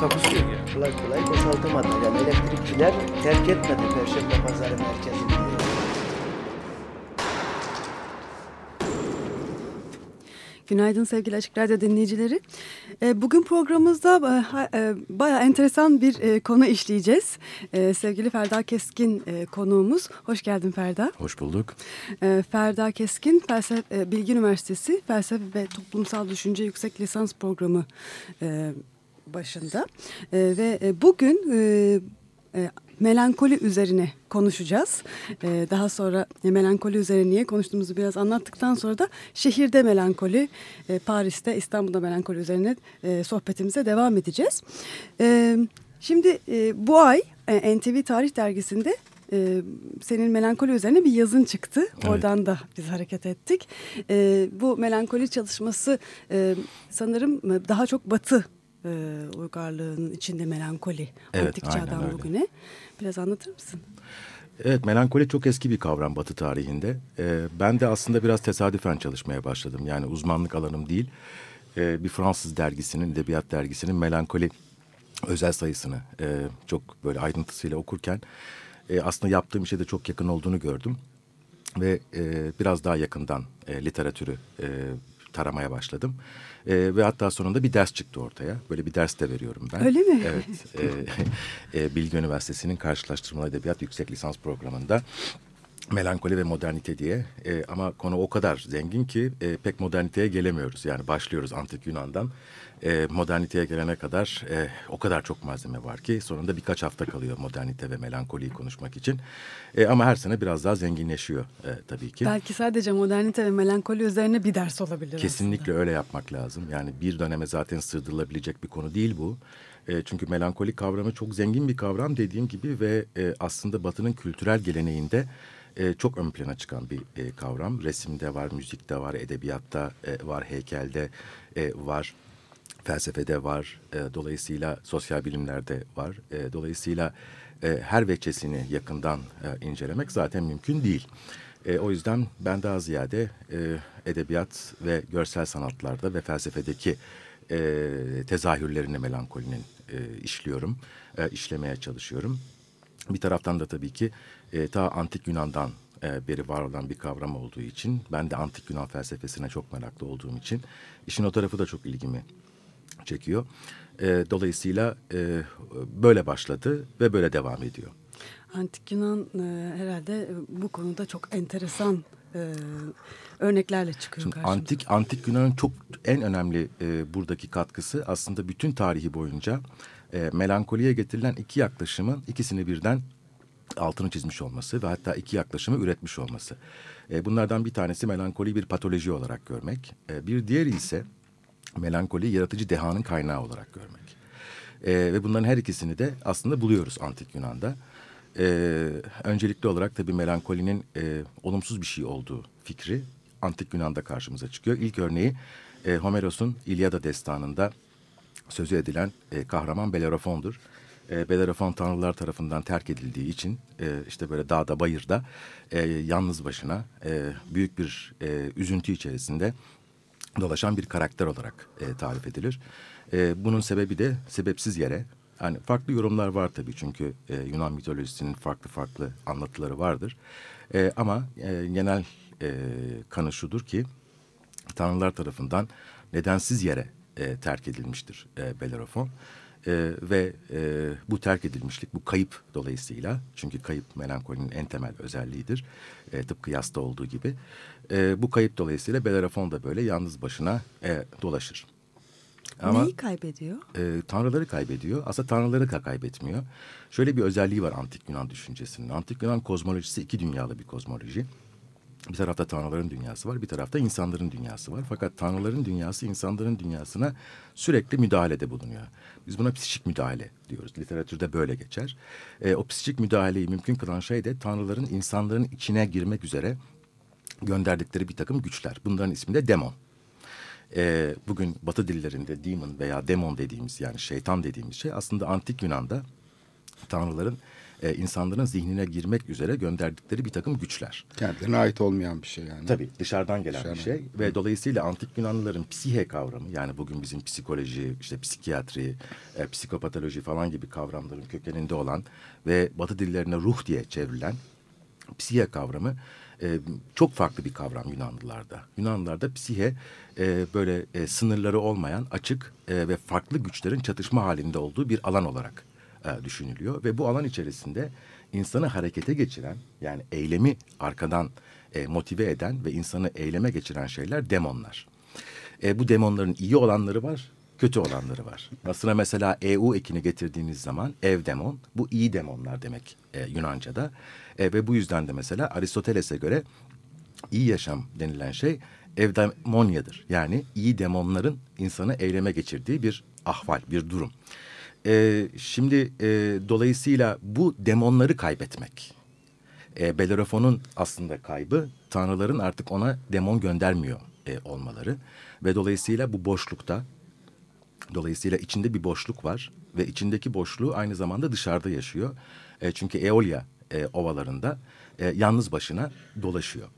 Takusuyor ya. kolay kolay boşaltamadı. Yani elektrikçiler terk etmedi Perşembe Pazarı merkezini. Günaydın sevgili Açık Radyo dinleyicileri. E, Bugün programımızda e, e, bayağı enteresan bir konu işleyeceğiz. Sevgili Ferda Keskin konuğumuz. Hoş geldin Ferda. Hoş bulduk. Ferda Keskin, Felsefe, Bilgi Üniversitesi Felsefe ve Toplumsal Düşünce Yüksek Lisans Programı başında. E, Ve e, bugün e, e, melankoli üzerine konuşacağız. E, Daha sonra e, melankoli üzerine niye konuştuğumuzu biraz anlattıktan sonra da şehirde melankoli, e, Paris'te, İstanbul'da melankoli üzerine e, sohbetimize devam edeceğiz. E, Şimdi e, bu ay e, NTV Tarih Dergisi'nde e, senin melankoli üzerine bir yazın çıktı. Oradan da biz hareket ettik. E, bu melankoli çalışması e, sanırım daha çok batı e, uygarlığının içinde melankoli. Evet, Antik çağdan öyle. bugüne. Biraz anlatır mısın? Evet, melankoli çok eski bir kavram Batı tarihinde. Ee, ben de aslında biraz tesadüfen çalışmaya başladım. Yani uzmanlık alanım değil. Ee, bir Fransız dergisinin, edebiyat dergisinin melankoli özel sayısını e, çok böyle ayrıntısıyla okurken... e, aslında yaptığım işe de çok yakın olduğunu gördüm. Ve e, biraz daha yakından e, literatürü e, taramaya başladım. E, ve hatta sonunda bir ders çıktı ortaya. Böyle bir ders de veriyorum ben. Öyle mi? Evet. e, e, Bilgi Üniversitesi'nin Karşılaştırmalı Edebiyat Yüksek Lisans Programı'nda melankoli ve modernite diye E, ama konu o kadar zengin ki e, pek moderniteye gelemiyoruz. Yani başlıyoruz antik Yunan'dan e, moderniteye gelene kadar e, o kadar çok malzeme var ki sonunda birkaç hafta kalıyor modernite ve melankoliyi konuşmak için. E, ama her sene biraz daha zenginleşiyor e, tabii ki. Belki sadece modernite ve melankoli üzerine bir ders olabilir Kesinlikle öyle yapmak lazım. Yani bir döneme zaten sığdırılabilecek bir konu değil bu. E, çünkü melankoli kavramı çok zengin bir kavram dediğim gibi ve e, aslında Batı'nın kültürel geleneğinde e, çok ön plana çıkan bir e, kavram. Resimde var, müzikte var, edebiyatta e, var, heykelde e, var, felsefede var. E, dolayısıyla sosyal bilimlerde var. E, dolayısıyla e, her veçesini yakından e, incelemek zaten mümkün değil. E, o yüzden ben daha ziyade e, edebiyat ve görsel sanatlarda ve felsefedeki e, tezahürlerini melankolinin e, işliyorum, e, işlemeye çalışıyorum. Bir taraftan da tabii ki e, ta antik Yunan'dan e, beri var olan bir kavram olduğu için ben de antik Yunan felsefesine çok meraklı olduğum için işin o tarafı da çok ilgimi çekiyor. E, dolayısıyla e, böyle başladı ve böyle devam ediyor. Antik Yunan e, herhalde bu konuda çok enteresan e, örneklerle çıkıyor Şimdi karşımıza. antik antik Yunan'ın çok en önemli e, buradaki katkısı aslında bütün tarihi boyunca e, melankoliye getirilen iki yaklaşımın ikisini birden altını çizmiş olması ve hatta iki yaklaşımı üretmiş olması. E, bunlardan bir tanesi melankoliyi bir patoloji olarak görmek. E, bir diğeri ise melankoli yaratıcı dehanın kaynağı olarak görmek. E, ve bunların her ikisini de aslında buluyoruz antik Yunan'da. E, öncelikli olarak tabii melankolinin e, olumsuz bir şey olduğu fikri antik Yunan'da karşımıza çıkıyor. İlk örneği e, Homeros'un İlyada destanında sözü edilen e, kahraman Bellerofon'dur. E, Bellerofon tanrılar tarafından terk edildiği için e, işte böyle dağda bayırda e, yalnız başına e, büyük bir e, üzüntü içerisinde dolaşan bir karakter olarak e, tarif edilir. E, bunun sebebi de sebepsiz yere hani farklı yorumlar var tabii çünkü e, Yunan mitolojisinin farklı farklı anlatıları vardır. E, ama e, genel e, kanı şudur ki tanrılar tarafından nedensiz yere e, terk edilmiştir e, Bellerofon. E, ve e, bu terk edilmişlik, bu kayıp dolayısıyla, çünkü kayıp melankolinin en temel özelliğidir, e, tıpkı yasta olduğu gibi. E, bu kayıp dolayısıyla Bellerofon da böyle yalnız başına e, dolaşır. Ama Neyi kaybediyor? e, tanrıları kaybediyor. Aslında tanrıları da kaybetmiyor. Şöyle bir özelliği var antik Yunan düşüncesinin. Antik Yunan kozmolojisi iki dünyalı bir kozmoloji. Bir tarafta tanrıların dünyası var, bir tarafta insanların dünyası var. Fakat tanrıların dünyası insanların dünyasına sürekli müdahalede bulunuyor. Biz buna psikik müdahale diyoruz. Literatürde böyle geçer. E, o psikik müdahaleyi mümkün kılan şey de tanrıların insanların içine girmek üzere gönderdikleri bir takım güçler. Bunların ismi de demon. E, bugün Batı dillerinde demon veya demon dediğimiz yani şeytan dediğimiz şey aslında antik Yunan'da tanrıların e, insanların zihnine girmek üzere gönderdikleri bir takım güçler. Kendilerine ait olmayan bir şey yani. Tabii dışarıdan gelen Dışarıdan. bir şey ve dolayısıyla antik Yunanlıların psihe kavramı yani bugün bizim psikoloji, işte psikiyatri, e, psikopatoloji falan gibi kavramların kökeninde olan ve Batı dillerine ruh diye çevrilen psihe kavramı e, çok farklı bir kavram Yunanlılarda. Yunanlılarda psihe e, böyle e, sınırları olmayan açık e, ve farklı güçlerin çatışma halinde olduğu bir alan olarak e, düşünülüyor ve bu alan içerisinde insanı harekete geçiren yani eylemi arkadan e, motive eden ve insanı eyleme geçiren şeyler demonlar. E, bu demonların iyi olanları var, kötü olanları var. Aslında mesela EU ekini getirdiğiniz zaman ev demon, bu iyi demonlar demek e, Yunanca'da. E, ve bu yüzden de mesela Aristoteles'e göre iyi yaşam denilen şey evdemonyadır. Yani iyi demonların insanı eyleme geçirdiği bir ahval, bir durum. E, şimdi e, dolayısıyla bu demonları kaybetmek. E, Bellerofon'un aslında kaybı tanrıların artık ona demon göndermiyor e, olmaları. Ve dolayısıyla bu boşlukta, dolayısıyla içinde bir boşluk var. Ve içindeki boşluğu aynı zamanda dışarıda yaşıyor. E, çünkü Eolia e, ovalarında e, yalnız başına dolaşıyor.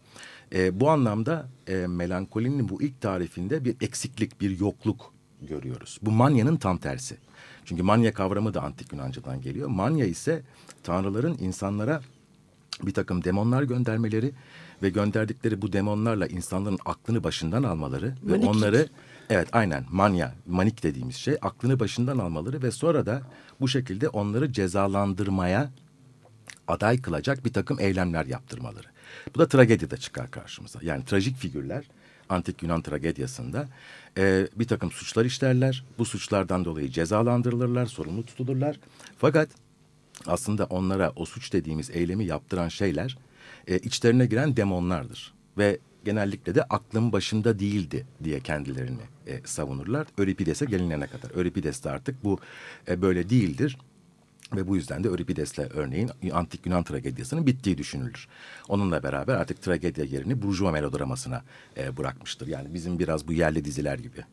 E, bu anlamda e, melankolinin bu ilk tarifinde bir eksiklik, bir yokluk görüyoruz. Bu manyanın tam tersi. Çünkü manya kavramı da antik Yunanca'dan geliyor. Manya ise tanrıların insanlara bir takım demonlar göndermeleri ve gönderdikleri bu demonlarla insanların aklını başından almaları ve Maniklik. onları evet aynen manya manik dediğimiz şey aklını başından almaları ve sonra da bu şekilde onları cezalandırmaya aday kılacak bir takım eylemler yaptırmaları. Bu da tragedide çıkar karşımıza. Yani trajik figürler antik Yunan tragedyasında e, bir takım suçlar işlerler. Bu suçlardan dolayı cezalandırılırlar, sorumlu tutulurlar. Fakat aslında onlara o suç dediğimiz eylemi yaptıran şeyler e, içlerine giren demonlardır. Ve genellikle de aklın başında değildi diye kendilerini e, savunurlar. Euripides'e gelinene kadar. Euripides de artık bu e, böyle değildir. Ve bu yüzden de Euripides'le örneğin antik Yunan tragediyasının bittiği düşünülür. Onunla beraber artık tragedya yerini burjuva melodramasına e, bırakmıştır. Yani bizim biraz bu yerli diziler gibi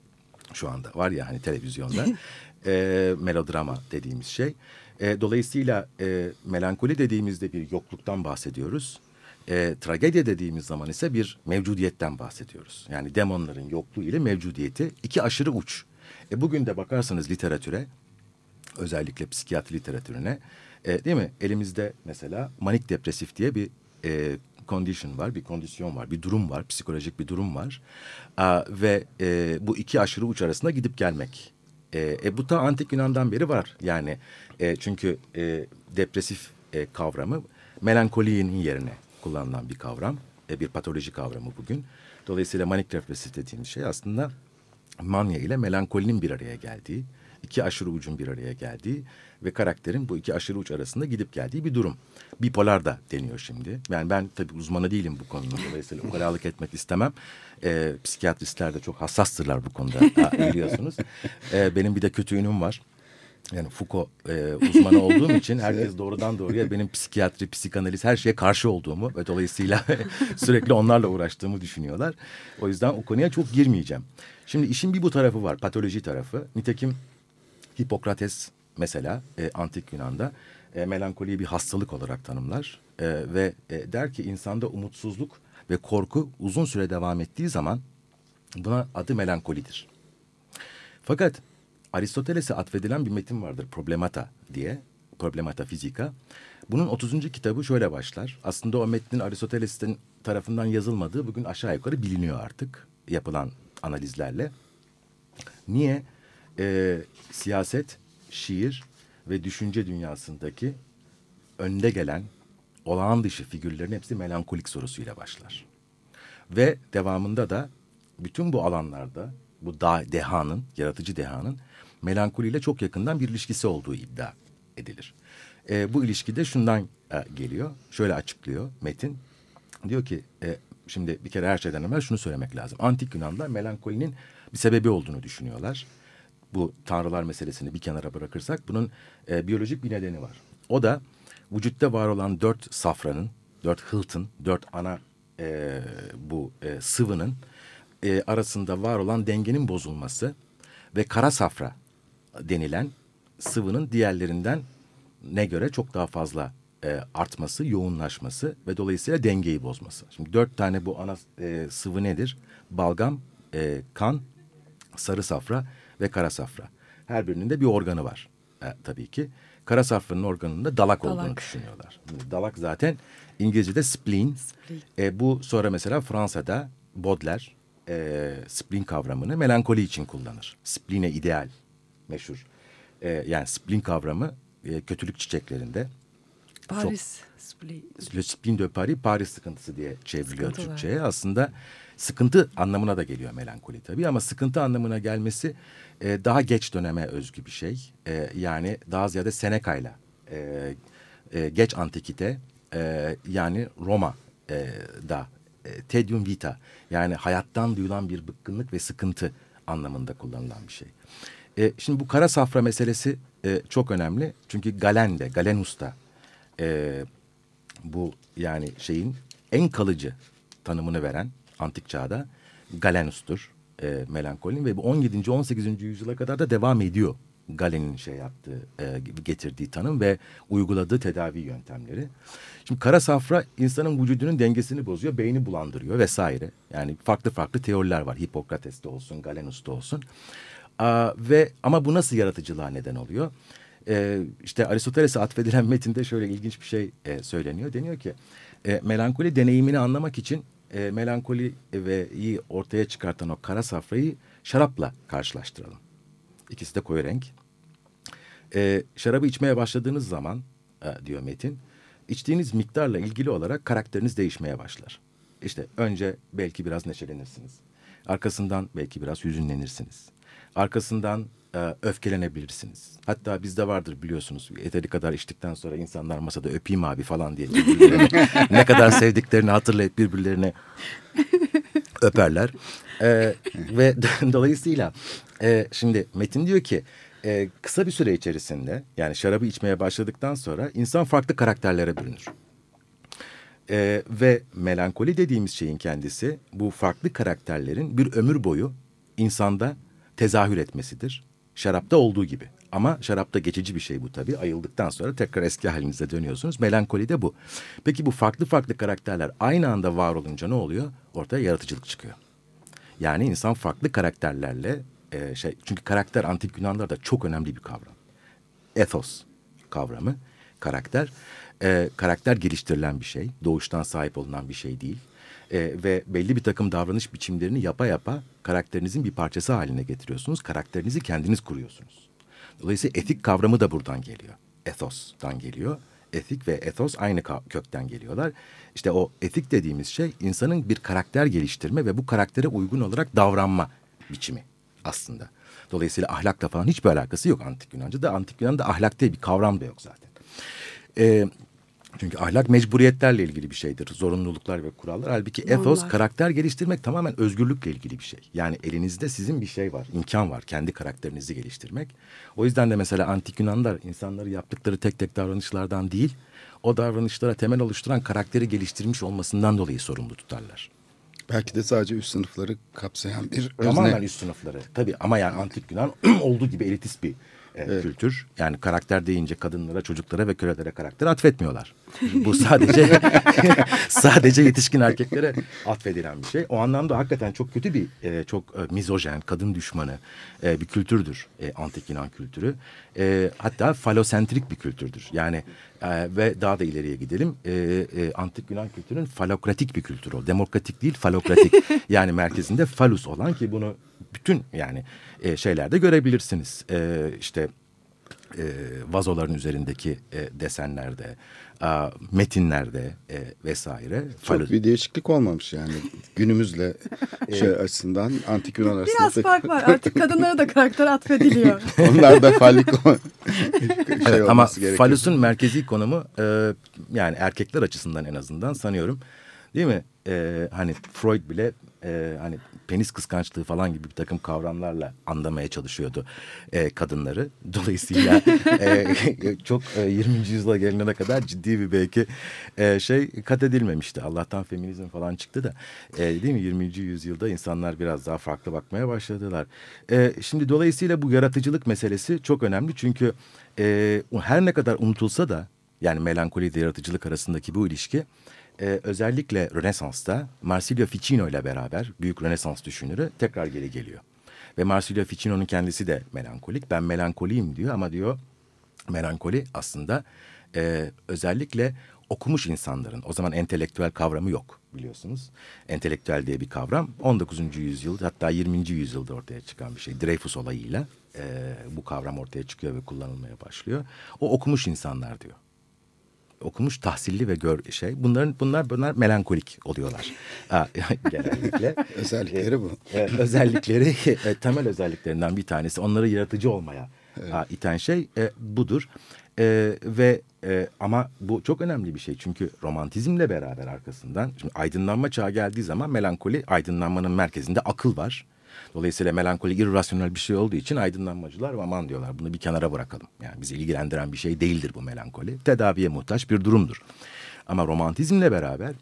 şu anda var ya hani televizyonda e, melodrama dediğimiz şey. E, dolayısıyla e, melankoli dediğimizde bir yokluktan bahsediyoruz. E, tragedya dediğimiz zaman ise bir mevcudiyetten bahsediyoruz. Yani demonların yokluğu ile mevcudiyeti iki aşırı uç. E, bugün de bakarsanız literatüre özellikle psikiyatri literatürüne e, değil mi? Elimizde mesela manik depresif diye bir e, condition var, bir kondisyon var, bir durum var, psikolojik bir durum var. Aa, ve e, bu iki aşırı uç arasında gidip gelmek. E, e, bu ta antik Yunan'dan beri var. Yani e, çünkü e, depresif e, kavramı melankolinin yerine kullanılan bir kavram, e, bir patoloji kavramı bugün. Dolayısıyla manik depresif dediğimiz şey aslında manya ile melankolinin bir araya geldiği, iki aşırı ucun bir araya geldiği ve karakterin bu iki aşırı uç arasında gidip geldiği bir durum. Bipolar da deniyor şimdi. Yani ben tabii uzmanı değilim bu konunun. Dolayısıyla ukalalık etmek istemem. Ee, psikiyatristler de çok hassastırlar bu konuda biliyorsunuz. Ee, benim bir de kötü yönüm var. Yani Foucault e, uzmanı olduğum için herkes doğrudan doğruya benim psikiyatri, psikanaliz her şeye karşı olduğumu ve dolayısıyla sürekli onlarla uğraştığımı düşünüyorlar. O yüzden o konuya çok girmeyeceğim. Şimdi işin bir bu tarafı var, patoloji tarafı. Nitekim Hipokrates mesela e, antik Yunan'da e, melankoliyi bir hastalık olarak tanımlar e, ve e, der ki insanda umutsuzluk ve korku uzun süre devam ettiği zaman buna adı melankolidir. Fakat Aristoteles'e atfedilen bir metin vardır Problemata diye. Problemata Fizika. Bunun 30. kitabı şöyle başlar. Aslında o metnin Aristoteles'in tarafından yazılmadığı bugün aşağı yukarı biliniyor artık yapılan analizlerle. Niye? Ee, siyaset, şiir ve düşünce dünyasındaki önde gelen olağan dışı figürlerin hepsi melankolik sorusuyla başlar. Ve devamında da bütün bu alanlarda bu da, dehanın, yaratıcı dehanın melankoliyle çok yakından bir ilişkisi olduğu iddia edilir. E, bu ilişki de şundan e, geliyor. Şöyle açıklıyor Metin. Diyor ki e, şimdi bir kere her şeyden evvel şunu söylemek lazım. Antik Yunanlar melankolinin bir sebebi olduğunu düşünüyorlar. Bu tanrılar meselesini bir kenara bırakırsak bunun e, biyolojik bir nedeni var. O da vücutta var olan dört safranın, dört hıltın, dört ana e, bu e, sıvının e, arasında var olan dengenin bozulması ve kara safra denilen sıvının diğerlerinden ne göre çok daha fazla e, artması, yoğunlaşması ve dolayısıyla dengeyi bozması. Şimdi dört tane bu ana e, sıvı nedir? Balgam, e, kan, sarı safra ve kara safra. Her birinin de bir organı var e, tabii ki. Kara safranın organının da dalak, Dalak. olduğunu düşünüyorlar. Dalak zaten İngilizce'de spleen. Spleen. E, bu sonra mesela Fransa'da Baudelaire e, spleen kavramını melankoli için kullanır. Spline ideal meşhur. E, yani spleen kavramı e, kötülük çiçeklerinde Paris Spli- Le Spleen de Paris, Paris sıkıntısı diye çevriliyor. Türkçe'ye. Aslında sıkıntı anlamına da geliyor melankoli tabii ama sıkıntı anlamına gelmesi e, daha geç döneme özgü bir şey. E, yani daha ziyade Seneca'yla e, e, geç antikite e, yani Roma e, e, tedium vita yani hayattan duyulan bir bıkkınlık ve sıkıntı anlamında kullanılan bir şey. E, şimdi bu kara safra meselesi e, çok önemli. Çünkü Galen de, Galenus e, bu yani şeyin en kalıcı tanımını veren antik çağda Galenus'tur e, melankolinin ve bu 17. 18. yüzyıla kadar da devam ediyor. Galen'in şey yaptığı, e, getirdiği tanım ve uyguladığı tedavi yöntemleri. Şimdi kara safra insanın vücudunun dengesini bozuyor, beyni bulandırıyor vesaire. Yani farklı farklı teoriler var. Hipokrates'te olsun, Galenus'ta olsun. Aa, ve ama bu nasıl yaratıcılığa neden oluyor? Ee, işte Aristoteles'e atfedilen metinde şöyle ilginç bir şey e, söyleniyor. Deniyor ki e, melankoli deneyimini anlamak için e, melankoli ve iyi ortaya çıkartan o kara safrayı şarapla karşılaştıralım. İkisi de koyu renk. E, şarabı içmeye başladığınız zaman e, diyor Metin, içtiğiniz miktarla ilgili olarak karakteriniz değişmeye başlar. İşte önce belki biraz neşelenirsiniz. Arkasından belki biraz hüzünlenirsiniz. Arkasından e, öfkelenebilirsiniz. Hatta bizde vardır biliyorsunuz yeteri kadar içtikten sonra insanlar masada öpeyim abi falan diye ne kadar sevdiklerini hatırlayıp birbirlerine öperler. E, ve dolayısıyla e, şimdi Metin diyor ki e, kısa bir süre içerisinde yani şarabı içmeye başladıktan sonra insan farklı karakterlere bürünür. Ee, ve melankoli dediğimiz şeyin kendisi bu farklı karakterlerin bir ömür boyu insanda tezahür etmesidir. Şarapta olduğu gibi. Ama şarapta geçici bir şey bu tabii. Ayıldıktan sonra tekrar eski halinize dönüyorsunuz. Melankoli de bu. Peki bu farklı farklı karakterler aynı anda var olunca ne oluyor? Ortaya yaratıcılık çıkıyor. Yani insan farklı karakterlerle e, şey çünkü karakter antik Yunanlarda çok önemli bir kavram. Ethos kavramı, karakter. E, karakter geliştirilen bir şey, doğuştan sahip olunan bir şey değil. E, ve belli bir takım davranış biçimlerini yapa yapa karakterinizin bir parçası haline getiriyorsunuz. Karakterinizi kendiniz kuruyorsunuz. Dolayısıyla etik kavramı da buradan geliyor. Ethos'tan geliyor. Etik ve ethos aynı kökten geliyorlar. İşte o etik dediğimiz şey insanın bir karakter geliştirme ve bu karaktere uygun olarak davranma biçimi aslında. Dolayısıyla ahlakla falan hiçbir alakası yok antik Yunanca'da. Antik Yunan'da ahlak diye bir kavram da yok zaten. Ee, çünkü ahlak mecburiyetlerle ilgili bir şeydir. Zorunluluklar ve kurallar. Halbuki ethos Normlar. karakter geliştirmek tamamen özgürlükle ilgili bir şey. Yani elinizde sizin bir şey var, imkan var kendi karakterinizi geliştirmek. O yüzden de mesela antik Yunanlar insanları yaptıkları tek tek davranışlardan değil, o davranışlara temel oluşturan karakteri geliştirmiş olmasından dolayı sorumlu tutarlar. Belki de sadece üst sınıfları kapsayan bir Tamamen özne. üst sınıfları. Tabii ama yani antik Yunan olduğu gibi elitist bir e, kültür. Yani karakter deyince kadınlara, çocuklara ve kölelere karakter atfetmiyorlar. Bu sadece sadece yetişkin erkeklere atfedilen bir şey. O anlamda hakikaten çok kötü bir, e, çok e, mizojen, kadın düşmanı e, bir kültürdür e, antik Yunan kültürü. E, hatta falosentrik bir kültürdür. Yani e, ve daha da ileriye gidelim. E, e, antik Yunan kültürün falokratik bir kültür o. Demokratik değil, falokratik. yani merkezinde falus olan ki bunu bütün yani e, şeylerde görebilirsiniz. E, işte e, vazoların üzerindeki e, desenlerde, metinlerde e, vesaire. Çok falus- bir değişiklik olmamış yani günümüzle şey açısından antik Yunan arasında. Biraz fark var. Artık kadınlara da karakter atfediliyor. Onlar da fallik o- şey Evet, ama gerekiyor. falusun merkezi konumu e, yani erkekler açısından en azından sanıyorum değil mi? e, hani Freud bile e, hani penis kıskançlığı falan gibi bir takım kavramlarla anlamaya çalışıyordu e, kadınları. Dolayısıyla e, çok e, 20. yüzyıla gelene kadar ciddi bir belki e, şey kat edilmemişti. Allah'tan feminizm falan çıktı da e, değil mi 20. yüzyılda insanlar biraz daha farklı bakmaya başladılar. E, şimdi dolayısıyla bu yaratıcılık meselesi çok önemli çünkü e, her ne kadar unutulsa da yani melankoli ile yaratıcılık arasındaki bu ilişki e, özellikle Rönesans'ta Marsilio Ficino ile beraber büyük Rönesans düşünürü tekrar geri geliyor. Ve Marsilio Ficino'nun kendisi de melankolik. Ben melankoliyim diyor ama diyor melankoli aslında e, özellikle okumuş insanların o zaman entelektüel kavramı yok biliyorsunuz. Entelektüel diye bir kavram 19. yüzyıl hatta 20. yüzyılda ortaya çıkan bir şey. Dreyfus olayıyla e, bu kavram ortaya çıkıyor ve kullanılmaya başlıyor. O okumuş insanlar diyor okumuş tahsilli ve gör şey bunların bunlar bunlar melankolik oluyorlar. Genellikle. Özellikleri bu. E, özellikleri e, temel özelliklerinden bir tanesi. Onları yaratıcı olmaya evet. iten şey e, budur. E, ve e, ama bu çok önemli bir şey. Çünkü romantizmle beraber arkasından şimdi aydınlanma çağı geldiği zaman melankoli aydınlanmanın merkezinde akıl var Dolayısıyla melankoli irrasyonel bir şey olduğu için aydınlanmacılar aman diyorlar bunu bir kenara bırakalım. Yani bizi ilgilendiren bir şey değildir bu melankoli. Tedaviye muhtaç bir durumdur. Ama romantizmle beraber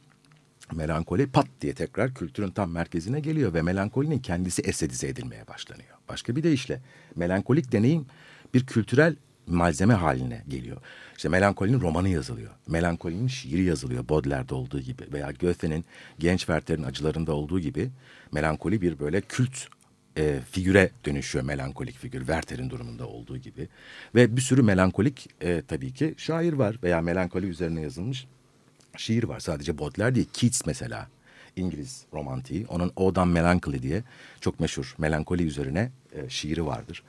melankoli pat diye tekrar kültürün tam merkezine geliyor ve melankolinin kendisi estetize edilmeye başlanıyor. Başka bir deyişle melankolik deneyim bir kültürel malzeme haline geliyor. İşte Melankolinin romanı yazılıyor. Melankolinin şiiri yazılıyor Baudelaire'de olduğu gibi veya Goethe'nin Genç Werther'in acılarında olduğu gibi melankoli bir böyle kült e, figüre dönüşüyor melankolik figür Werther'in durumunda olduğu gibi. Ve bir sürü melankolik e, tabii ki şair var veya melankoli üzerine yazılmış şiir var. Sadece Baudelaire değil Keats mesela İngiliz romantiği. Onun Odan Melancholy diye çok meşhur melankoli üzerine e, şiiri vardır.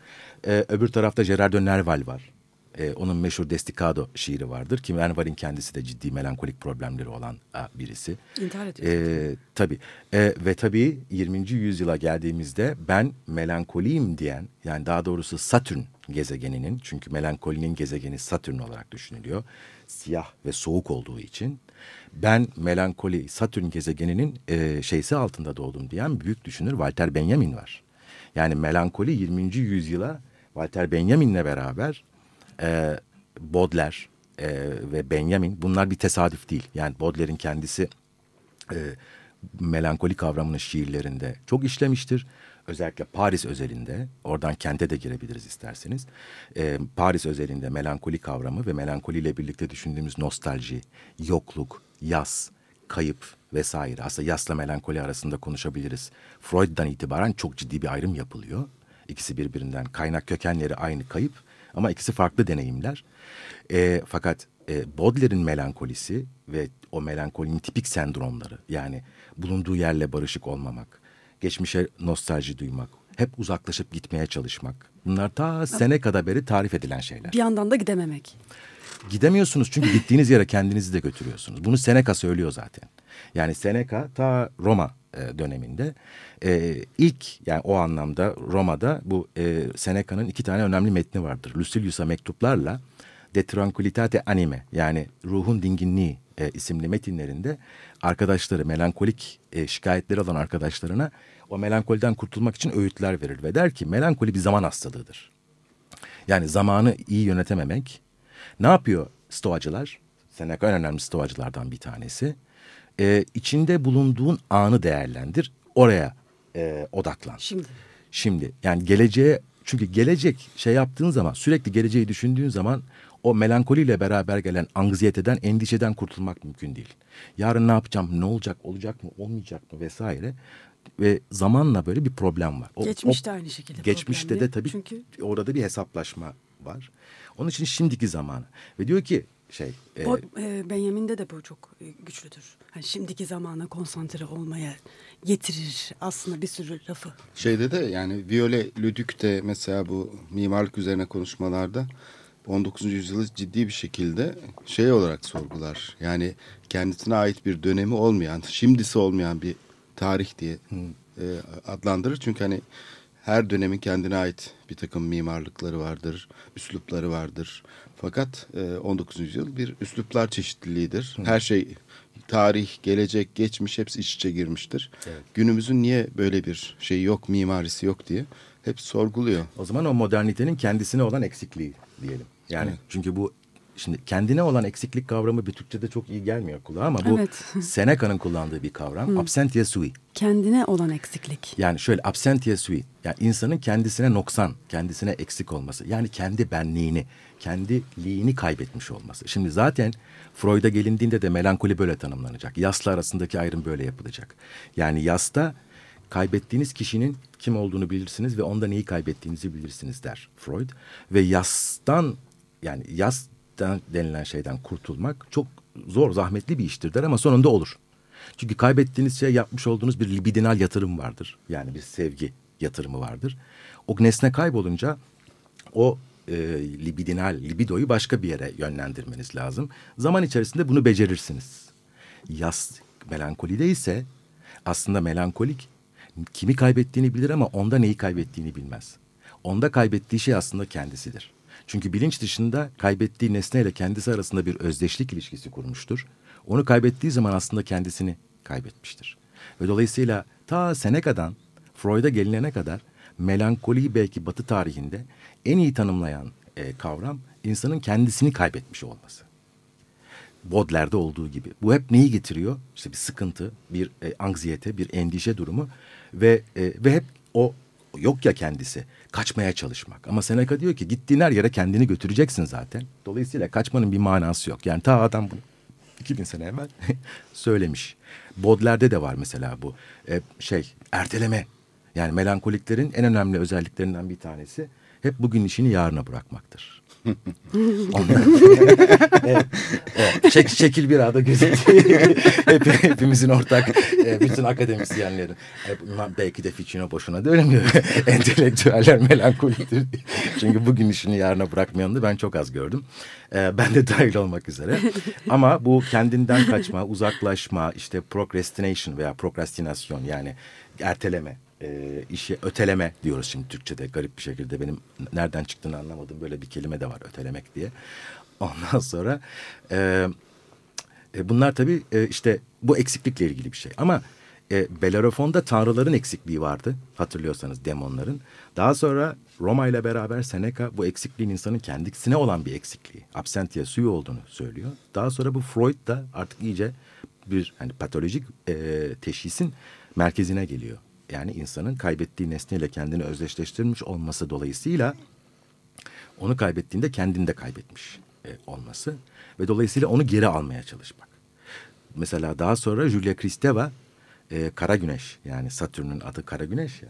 E, öbür tarafta Gerard de Nerval var. E, onun meşhur Desticado şiiri vardır. Ki Nerval'in kendisi de ciddi melankolik problemleri olan a, birisi. İntihar ediyor. E, tabii. E, ve tabii 20. yüzyıla geldiğimizde ben melankoliyim diyen yani daha doğrusu Satürn gezegeninin çünkü melankolinin gezegeni Satürn olarak düşünülüyor. Siyah ve soğuk olduğu için ben melankoli Satürn gezegeninin e, şeysi altında doğdum diyen büyük düşünür Walter Benjamin var. Yani melankoli 20. yüzyıla Walter Benjamin'le beraber e, Baudelaire e, ve Benjamin bunlar bir tesadüf değil. Yani Baudelaire'in kendisi e, melankoli kavramını şiirlerinde çok işlemiştir. Özellikle Paris özelinde, oradan kente de girebiliriz isterseniz. E, Paris özelinde melankoli kavramı ve melankoliyle birlikte düşündüğümüz nostalji, yokluk, yas, kayıp vesaire. Aslında yasla melankoli arasında konuşabiliriz. Freud'dan itibaren çok ciddi bir ayrım yapılıyor. İkisi birbirinden kaynak kökenleri aynı kayıp ama ikisi farklı deneyimler. E, fakat e, Baudelaire'in melankolisi ve o melankolinin tipik sendromları yani bulunduğu yerle barışık olmamak, geçmişe nostalji duymak, hep uzaklaşıp gitmeye çalışmak. Bunlar ta Seneca'da beri tarif edilen şeyler. Bir yandan da gidememek. Gidemiyorsunuz çünkü gittiğiniz yere kendinizi de götürüyorsunuz. Bunu Seneca söylüyor zaten. Yani Seneca ta Roma e, döneminde e, ilk yani o anlamda Roma'da bu e, Seneca'nın iki tane önemli metni vardır. Lucilius'a mektuplarla De Tranquilitate Anime yani ruhun dinginliği e, isimli metinlerinde arkadaşları melankolik e, şikayetleri olan arkadaşlarına o melankoliden kurtulmak için öğütler verir ve der ki melankoli bir zaman hastalığıdır. Yani zamanı iyi yönetememek. Ne yapıyor stoacılar? Seneca en önemli stoacılardan bir tanesi e, içinde bulunduğun anı değerlendir. Oraya e, odaklan. Şimdi. Şimdi yani geleceğe çünkü gelecek şey yaptığın zaman sürekli geleceği düşündüğün zaman o melankoliyle beraber gelen anksiyeteden, endişeden kurtulmak mümkün değil. Yarın ne yapacağım, ne olacak, olacak mı, olmayacak mı vesaire. Ve zamanla böyle bir problem var. O, geçmişte o, aynı şekilde. Geçmişte problemli. de tabii Çünkü... orada bir hesaplaşma var. Onun için şimdiki zamanı. Ve diyor ki şey. O, e, Benjamin'de de bu çok e, güçlüdür. Yani şimdiki zamana konsantre olmaya getirir aslında bir sürü lafı. Şeyde de yani Viole Ludüc de mesela bu mimarlık üzerine konuşmalarda 19. yüzyılı ciddi bir şekilde şey olarak sorgular. Yani kendisine ait bir dönemi olmayan, şimdisi olmayan bir tarih diye e, adlandırır. Çünkü hani her dönemin kendine ait bir takım mimarlıkları vardır, üslupları vardır. Fakat e, 19. yüzyıl bir üsluplar çeşitliliğidir. Hı. Her şey tarih, gelecek, geçmiş hepsi iç içe girmiştir. Günümüzün niye böyle bir şey yok, mimarisi yok diye hep sorguluyor. O zaman o modernitenin kendisine olan eksikliği diyelim. Yani çünkü bu şimdi kendine olan eksiklik kavramı bir Türkçe'de çok iyi gelmiyor kulağa ama bu Evet. Seneca'nın kullandığı bir kavram. Absentia sui. Kendine olan eksiklik. Yani şöyle absentia sui. Yani insanın kendisine noksan, kendisine eksik olması. Yani kendi benliğini, kendiliğini kaybetmiş olması. Şimdi zaten Freud'a gelindiğinde de melankoli böyle tanımlanacak. Yasla arasındaki ayrım böyle yapılacak. Yani yasta kaybettiğiniz kişinin kim olduğunu bilirsiniz ve onda neyi kaybettiğinizi bilirsiniz der Freud. Ve yastan yani yastan denilen şeyden kurtulmak çok zor, zahmetli bir iştir der ama sonunda olur. Çünkü kaybettiğiniz şey yapmış olduğunuz bir libidinal yatırım vardır. Yani bir sevgi yatırımı vardır. O nesne kaybolunca o e, libidinal, libidoyu başka bir yere yönlendirmeniz lazım. Zaman içerisinde bunu becerirsiniz. Yas melankolide ise aslında melankolik kimi kaybettiğini bilir ama onda neyi kaybettiğini bilmez. Onda kaybettiği şey aslında kendisidir. Çünkü bilinç dışında kaybettiği nesneyle kendisi arasında bir özdeşlik ilişkisi kurmuştur. Onu kaybettiği zaman aslında kendisini kaybetmiştir. Ve dolayısıyla ta Seneca'dan Freud'a gelinene kadar melankoliyi belki Batı tarihinde en iyi tanımlayan e, kavram insanın kendisini kaybetmiş olması. Baudelaire'de olduğu gibi. Bu hep neyi getiriyor? İşte bir sıkıntı, bir e, anksiyete, bir endişe durumu ve e, ve hep o yok ya kendisi kaçmaya çalışmak. Ama Seneca diyor ki gittiğin her yere kendini götüreceksin zaten. Dolayısıyla kaçmanın bir manası yok. Yani ta adam bunu 2000 sene evvel söylemiş. Baudelaire'de de var mesela bu e, şey erteleme. Yani melankoliklerin en önemli özelliklerinden bir tanesi hep bugün işini yarına bırakmaktır. Evet, evet. Şek, şekil bir ada gözetiyor. Hep, hepimizin ortak, e, bütün akademisyenlerin. E, belki de Ficino boşuna söylemiyor. Entelektüeller melankoliktir. Çünkü bugün işini yarına bırakmayanı ben çok az gördüm. E, ben de dahil olmak üzere. Ama bu kendinden kaçma, uzaklaşma, işte procrastination veya prokrastinasyon yani erteleme e, işi öteleme diyoruz şimdi Türkçe'de garip bir şekilde benim nereden çıktığını anlamadığım böyle bir kelime de var ötelemek diye. Ondan sonra e, e, bunlar tabii e, işte bu eksiklikle ilgili bir şey ama e, Bellerofon'da tanrıların eksikliği vardı hatırlıyorsanız demonların. Daha sonra Roma ile beraber Seneca bu eksikliğin insanın kendisine olan bir eksikliği. Absentia suyu olduğunu söylüyor. Daha sonra bu Freud da artık iyice bir hani patolojik e, teşhisin merkezine geliyor yani insanın kaybettiği nesneyle kendini özdeşleştirmiş olması dolayısıyla onu kaybettiğinde kendini de kaybetmiş e, olması ve dolayısıyla onu geri almaya çalışmak. Mesela daha sonra Julia Kristeva e, Kara Güneş yani Satürn'ün adı Kara Güneş ya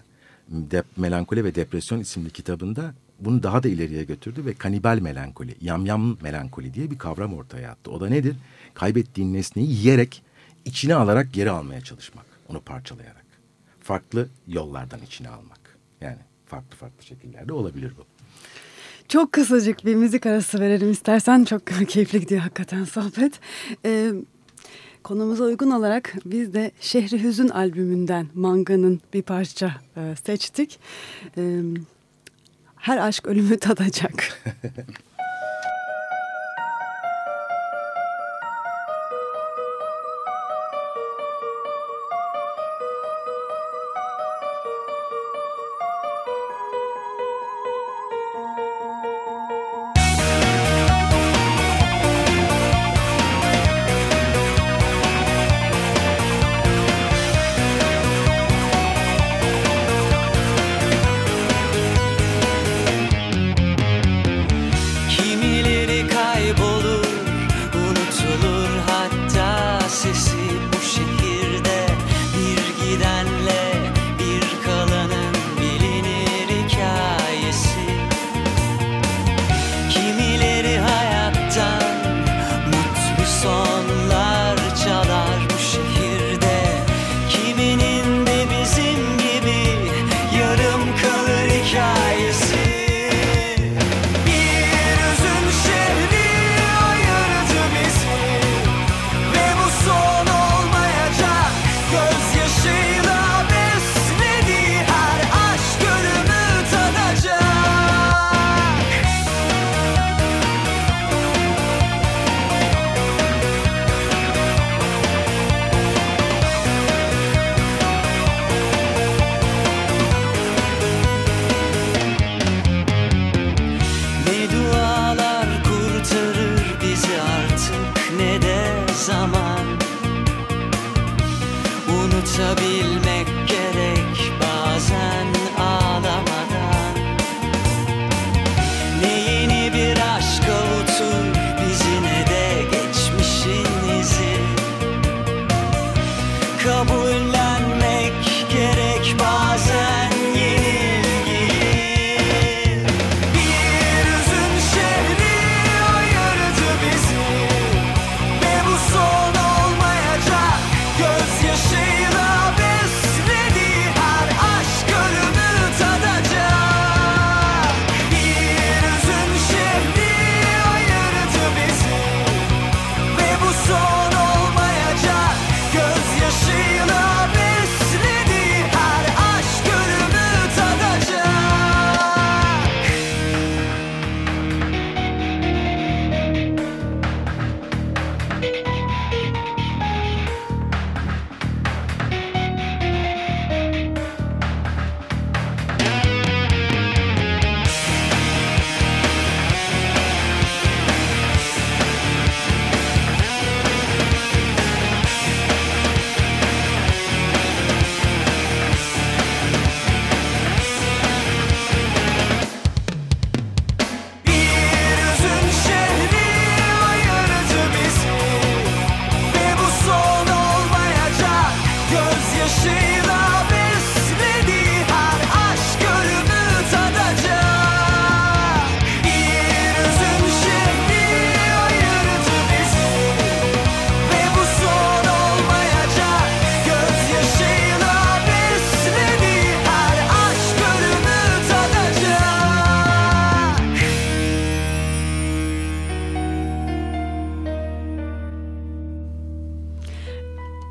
Dep Melankoli ve Depresyon isimli kitabında bunu daha da ileriye götürdü ve kanibal melankoli, yamyam melankoli diye bir kavram ortaya attı. O da nedir? Kaybettiğin nesneyi yiyerek, içine alarak geri almaya çalışmak, onu parçalayarak farklı yollardan içine almak. Yani farklı farklı şekillerde olabilir bu. Çok kısacık bir müzik arası verelim istersen. Çok keyifli gidiyor hakikaten sohbet. Ee, konumuza uygun olarak biz de Şehri Hüzün albümünden Manga'nın bir parça e, seçtik. Ee, her aşk ölümü tadacak.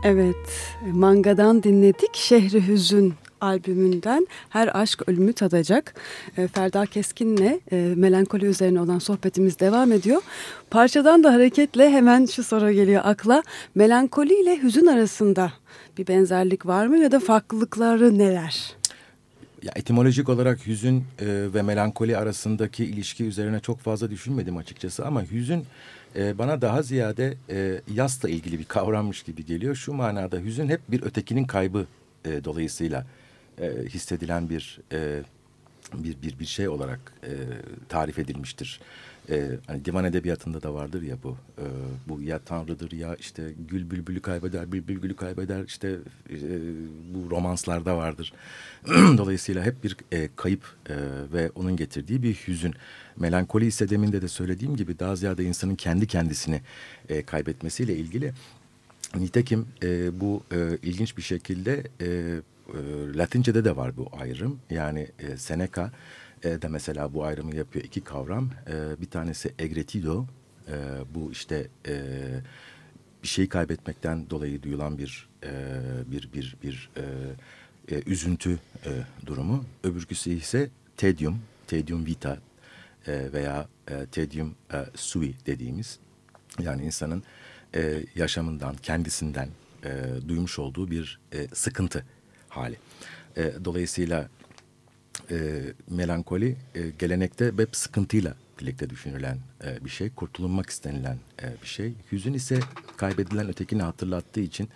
Evet, Manga'dan dinledik. Şehri Hüzün albümünden Her Aşk Ölümü Tadacak. E, Ferda Keskin'le e, melankoli üzerine olan sohbetimiz devam ediyor. Parçadan da hareketle hemen şu soru geliyor akla. Melankoli ile hüzün arasında bir benzerlik var mı ya da farklılıkları neler? Ya, etimolojik olarak hüzün e, ve melankoli arasındaki ilişki üzerine çok fazla düşünmedim açıkçası ama hüzün e, bana daha ziyade e, yasla ilgili bir kavrammış gibi geliyor. Şu manada hüzün hep bir ötekinin kaybı e, dolayısıyla e, hissedilen bir e, bir bir bir şey olarak e, tarif edilmiştir. E, hani divan edebiyatında da vardır ya bu. E, bu ya tanrıdır ya işte gül bülbülü kaybeder, bülbül gülü kaybeder. işte e, bu romanslarda vardır. Dolayısıyla hep bir e, kayıp e, ve onun getirdiği bir hüzün. Melankoli ise demin de de söylediğim gibi daha ziyade insanın kendi kendisini e, kaybetmesiyle ilgili. Nitekim e, bu e, ilginç bir şekilde e, e, Latince'de de var bu ayrım. Yani e, Seneca e, de mesela bu ayrımı yapıyor iki kavram. E, bir tanesi egretido, e, bu işte e, bir şeyi kaybetmekten dolayı duyulan bir e, bir bir bir üzüntü durumu. Öbürküsü ise tedium, tedium vita veya tedium sui dediğimiz yani insanın yaşamından, kendisinden duymuş olduğu bir sıkıntı hali. Dolayısıyla e, melankoli e, gelenekte hep sıkıntıyla birlikte düşünülen e, bir şey, kurtulunmak istenilen e, bir şey. Hüzün ise kaybedilen ötekini hatırlattığı için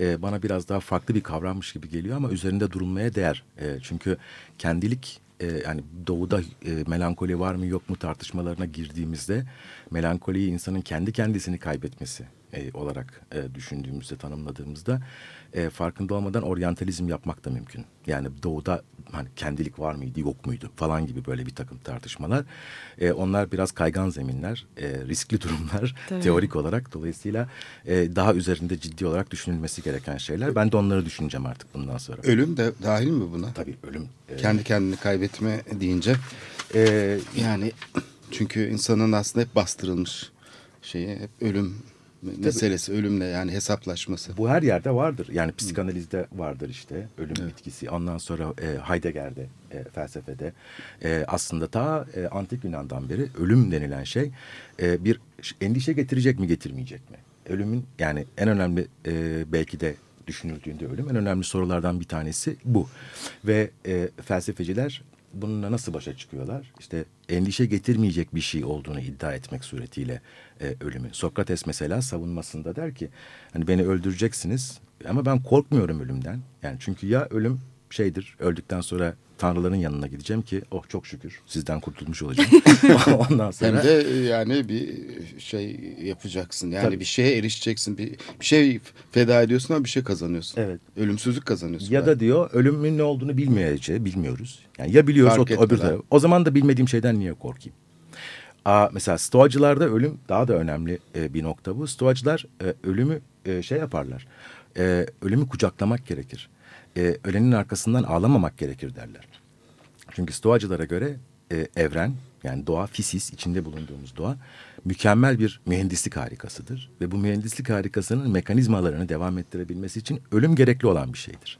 e, bana biraz daha farklı bir kavrammış gibi geliyor ama üzerinde durulmaya değer. E, çünkü kendilik e, yani doğuda e, melankoli var mı yok mu tartışmalarına girdiğimizde melankoliyi insanın kendi kendisini kaybetmesi e, olarak e, düşündüğümüzde tanımladığımızda e, farkında olmadan oryantalizm yapmak da mümkün. Yani doğuda hani kendilik var mıydı yok muydu falan gibi böyle bir takım tartışmalar. E, onlar biraz kaygan zeminler, e, riskli durumlar Tabii. teorik olarak. Dolayısıyla e, daha üzerinde ciddi olarak düşünülmesi gereken şeyler. Ben de onları düşüneceğim artık bundan sonra. Ölüm de dahil mi buna? Tabii ölüm. e, Kendi kendini kaybetme deyince. e, Yani çünkü insanın aslında hep bastırılmış şeyi hep ölüm meselesi, ölümle yani hesaplaşması. Bu her yerde vardır. Yani psikanalizde vardır işte ölüm bitkisi. Ondan sonra e, Heidegger'de e, felsefede e, aslında ta e, antik Yunan'dan beri ölüm denilen şey e, bir endişe getirecek mi getirmeyecek mi? Ölümün yani en önemli e, belki de düşünüldüğünde ölüm en önemli sorulardan bir tanesi bu. Ve e, felsefeciler bununla nasıl başa çıkıyorlar? İşte endişe getirmeyecek bir şey olduğunu iddia etmek suretiyle e, ölümü. Sokrates mesela savunmasında der ki hani beni öldüreceksiniz ama ben korkmuyorum ölümden. Yani çünkü ya ölüm şeydir öldükten sonra tanrıların yanına gideceğim ki oh çok şükür sizden kurtulmuş olacağım. Ondan sonra Hem de e, yani bir şey yapacaksın. Yani Tabii. bir şeye erişeceksin. Bir, bir şey feda ediyorsun ama bir şey kazanıyorsun. Evet. Ölümsüzlük kazanıyorsun. Ya da diyor ölümün ne olduğunu bilmeyeceği bilmiyoruz. Yani ya biliyoruz Fark o, öbür etmeden. taraf. O zaman da bilmediğim şeyden niye korkayım? Aa, mesela stoacılarda ölüm daha da önemli e, bir nokta bu. Stoacılar e, ölümü e, şey yaparlar. E, ölümü kucaklamak gerekir. E, ölenin arkasından ağlamamak gerekir derler. Çünkü stoacılara göre e, evren yani doğa, fisis içinde bulunduğumuz doğa mükemmel bir mühendislik harikasıdır. Ve bu mühendislik harikasının mekanizmalarını devam ettirebilmesi için ölüm gerekli olan bir şeydir.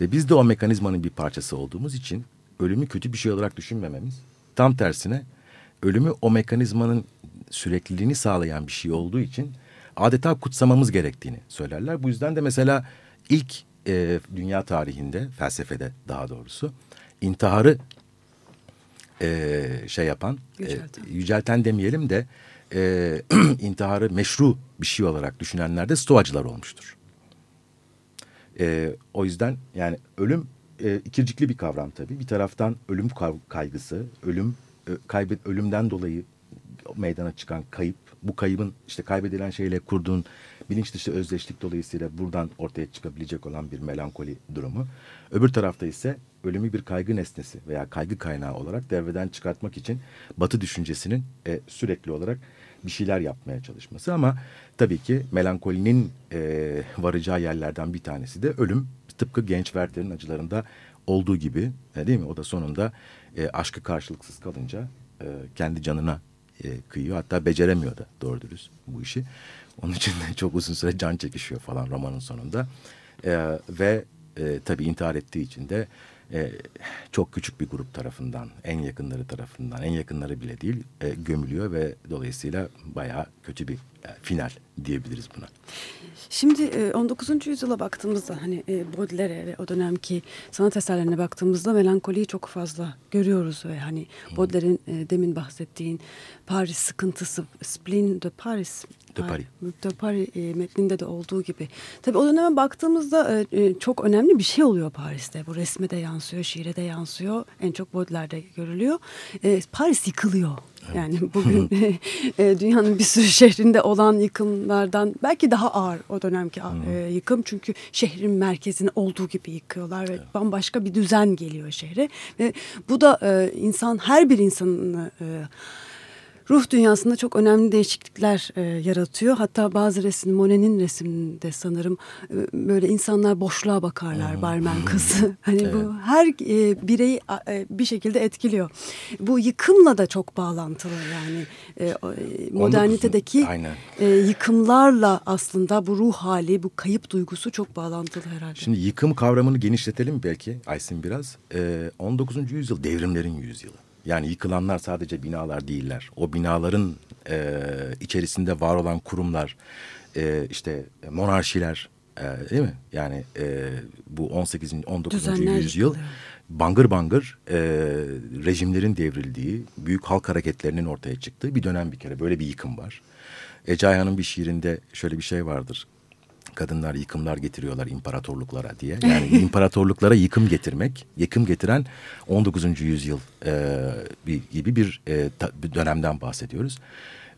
Ve biz de o mekanizmanın bir parçası olduğumuz için ölümü kötü bir şey olarak düşünmememiz tam tersine ölümü o mekanizmanın sürekliliğini sağlayan bir şey olduğu için adeta kutsamamız gerektiğini söylerler. Bu yüzden de mesela ilk e, dünya tarihinde felsefede daha doğrusu intiharı e, şey yapan Yücelten. e, yücelten demeyelim de e, intiharı meşru bir şey olarak düşünenler de stoacılar olmuştur. E, o yüzden yani ölüm e, ikircikli bir kavram tabii. Bir taraftan ölüm kaygısı, ölüm e, kaybet ölümden dolayı meydana çıkan kayıp, bu kaybın işte kaybedilen şeyle kurduğun bilinç dışı özdeşlik dolayısıyla buradan ortaya çıkabilecek olan bir melankoli durumu. Öbür tarafta ise ölümü bir kaygı nesnesi veya kaygı kaynağı olarak devreden çıkartmak için Batı düşüncesinin e, sürekli olarak bir şeyler yapmaya çalışması ama tabii ki melankolinin e, varacağı yerlerden bir tanesi de ölüm. Tıpkı genç Werther'in acılarında olduğu gibi e, değil mi? O da sonunda e, aşkı karşılıksız kalınca e, kendi canına e, kıyıyor. Hatta beceremiyor da doğru dürüst bu işi. Onun için de çok uzun süre can çekişiyor falan romanın sonunda. E, ve e, tabii intihar ettiği için de e, çok küçük bir grup tarafından, en yakınları tarafından, en yakınları bile değil e, gömülüyor ve dolayısıyla bayağı kötü bir e, final diyebiliriz buna. Şimdi e, 19. yüzyıla baktığımızda hani e, Baudelaire'e ve o dönemki sanat eserlerine baktığımızda melankoliyi çok fazla görüyoruz ve hani Baudelaire'in e, demin bahsettiğin Paris sıkıntısı, Spleen de Paris De Paris. De Paris e, metninde de olduğu gibi. Tabii o döneme baktığımızda e, e, çok önemli bir şey oluyor Paris'te. Bu resme de yansıyor, şiire de yansıyor. En çok Baudelaire'de görülüyor. E, Paris yıkılıyor. Yani bugün e, dünyanın bir sürü şehrinde olan yıkımlardan belki daha ağır o dönemki e, yıkım. Çünkü şehrin merkezini olduğu gibi yıkıyorlar ve bambaşka bir düzen geliyor şehre. Ve bu da e, insan her bir insanın ruh dünyasında çok önemli değişiklikler e, yaratıyor. Hatta bazı resim, Monet'in resiminde sanırım e, böyle insanlar boşluğa bakarlar, barmen kızı. Hani bu her e, bireyi e, bir şekilde etkiliyor. Bu yıkımla da çok bağlantılı yani. E, e, modernitedeki e, yıkımlarla aslında bu ruh hali, bu kayıp duygusu çok bağlantılı herhalde. Şimdi yıkım kavramını genişletelim belki Aysin biraz. Ee, 19. yüzyıl devrimlerin yüzyılı. Yani yıkılanlar sadece binalar değiller. O binaların e, içerisinde var olan kurumlar, e, işte monarşiler e, değil mi? Yani e, bu 18. 19. Düzenler yüzyıl yıkılıyor. bangır bangır e, rejimlerin devrildiği, büyük halk hareketlerinin ortaya çıktığı bir dönem bir kere. Böyle bir yıkım var. Ece Ayhan'ın bir şiirinde şöyle bir şey vardır. Kadınlar yıkımlar getiriyorlar imparatorluklara diye. Yani imparatorluklara yıkım getirmek, yıkım getiren 19. yüzyıl e, bir, gibi bir, e, ta- bir dönemden bahsediyoruz.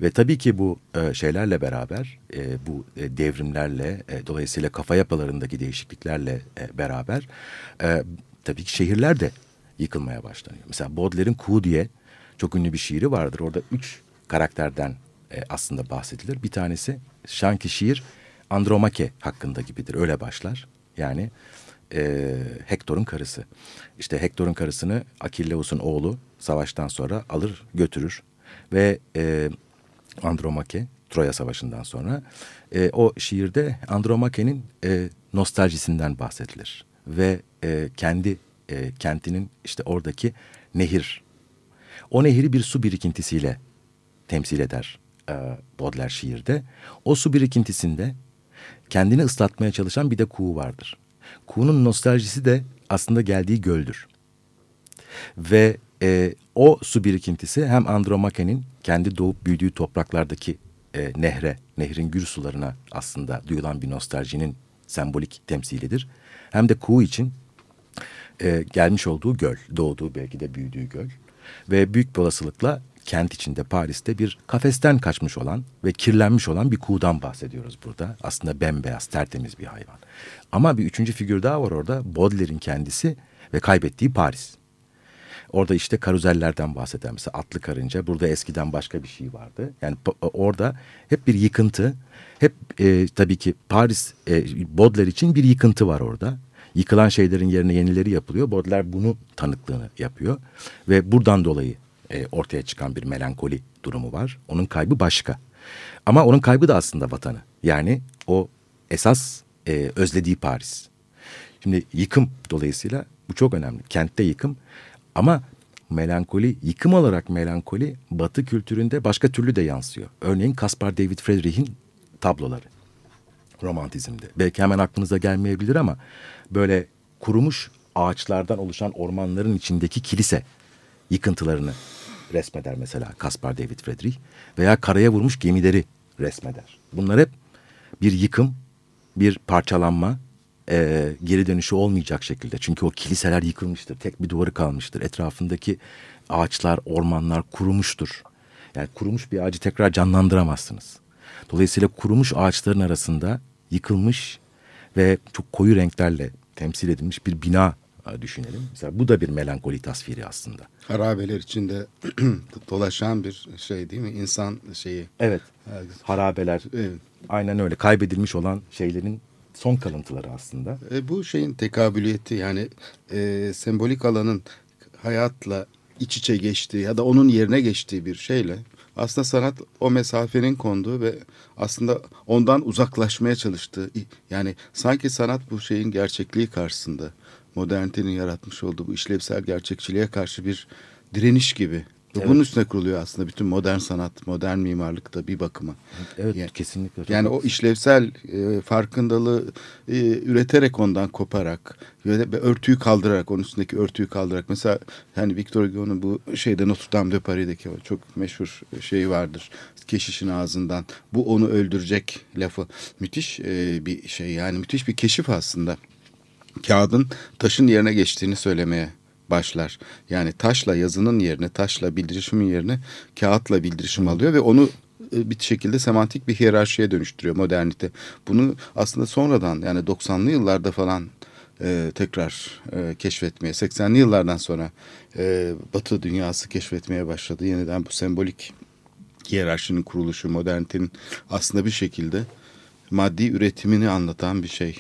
Ve tabii ki bu e, şeylerle beraber, e, bu e, devrimlerle, e, dolayısıyla kafa yapılarındaki değişikliklerle e, beraber, e, tabii ki şehirler de yıkılmaya başlanıyor. Mesela Baudelaire'in Kuğu diye çok ünlü bir şiiri vardır. Orada üç karakterden e, aslında bahsedilir. Bir tanesi şanki şiir Andromake hakkında gibidir. Öyle başlar. Yani e, Hektor'un karısı. İşte Hektor'un karısını Akilleus'un oğlu savaştan sonra alır götürür. Ve e, Andromake Troya Savaşı'ndan sonra e, o şiirde Andromake'nin e, nostaljisinden bahsedilir. Ve e, kendi e, kentinin işte oradaki nehir. O nehri bir su birikintisiyle temsil eder e, Baudelaire şiirde. O su birikintisinde kendini ıslatmaya çalışan bir de kuğu vardır. Kuğunun nostaljisi de aslında geldiği göldür. Ve e, o su birikintisi hem Andromake'nin kendi doğup büyüdüğü topraklardaki e, nehre, nehrin gür sularına aslında duyulan bir nostaljinin sembolik temsilidir. Hem de kuğu için e, gelmiş olduğu göl, doğduğu belki de büyüdüğü göl. Ve büyük bir olasılıkla kent içinde Paris'te bir kafesten kaçmış olan ve kirlenmiş olan bir kuğudan bahsediyoruz burada. Aslında bembeyaz, tertemiz bir hayvan. Ama bir üçüncü figür daha var orada. Baudelaire'in kendisi ve kaybettiği Paris. Orada işte karuzellerden bahseder. Mesela atlı karınca. Burada eskiden başka bir şey vardı. Yani pa- orada hep bir yıkıntı. Hep e, tabii ki Paris, e, Baudelaire için bir yıkıntı var orada. Yıkılan şeylerin yerine yenileri yapılıyor. Baudelaire bunu tanıklığını yapıyor. Ve buradan dolayı e, ortaya çıkan bir melankoli durumu var. Onun kaybı başka. Ama onun kaybı da aslında vatanı. Yani o esas e, özlediği Paris. Şimdi yıkım dolayısıyla bu çok önemli. Kentte yıkım ama melankoli, yıkım olarak melankoli batı kültüründe başka türlü de yansıyor. Örneğin Caspar David Friedrich'in tabloları romantizmde. Belki hemen aklınıza gelmeyebilir ama böyle kurumuş ağaçlardan oluşan ormanların içindeki kilise yıkıntılarını resmeder mesela Caspar David Friedrich veya karaya vurmuş gemileri resmeder. Bunlar hep bir yıkım, bir parçalanma, e, geri dönüşü olmayacak şekilde. Çünkü o kiliseler yıkılmıştır, tek bir duvarı kalmıştır. Etrafındaki ağaçlar, ormanlar kurumuştur. Yani kurumuş bir ağacı tekrar canlandıramazsınız. Dolayısıyla kurumuş ağaçların arasında yıkılmış ve çok koyu renklerle temsil edilmiş bir bina düşünelim. Mesela bu da bir melankoli tasviri aslında. Harabeler içinde dolaşan bir şey değil mi? İnsan şeyi. Evet. Evet. Harabeler. Evet. Aynen öyle. Kaybedilmiş olan şeylerin son kalıntıları aslında. E, bu şeyin tekabüliyeti yani e, sembolik alanın hayatla iç içe geçtiği ya da onun yerine geçtiği bir şeyle aslında sanat o mesafenin konduğu ve aslında ondan uzaklaşmaya çalıştığı yani sanki sanat bu şeyin gerçekliği karşısında modernitenin yaratmış olduğu bu işlevsel gerçekçiliğe karşı bir direniş gibi Evet. Bunun üstüne kuruluyor aslında bütün modern sanat, modern mimarlık da bir bakıma. Evet yani, kesinlikle. Yani o işlevsel e, farkındalığı e, üreterek ondan koparak ve örtüyü kaldırarak, onun üstündeki örtüyü kaldırarak. Mesela hani Victor Hugo'nun bu şeyde Notre Dame de Paris'deki çok meşhur şeyi vardır. Keşişin ağzından bu onu öldürecek lafı. Müthiş e, bir şey yani müthiş bir keşif aslında. Kağıdın taşın yerine geçtiğini söylemeye başlar. Yani taşla yazının yerine, taşla bildirişimin yerine kağıtla bildirişim alıyor ve onu e, bir şekilde semantik bir hiyerarşiye dönüştürüyor modernite. Bunu aslında sonradan yani 90'lı yıllarda falan e, tekrar e, keşfetmeye, 80'li yıllardan sonra e, Batı dünyası keşfetmeye başladı. Yeniden bu sembolik hiyerarşinin kuruluşu, modernitenin aslında bir şekilde maddi üretimini anlatan bir şey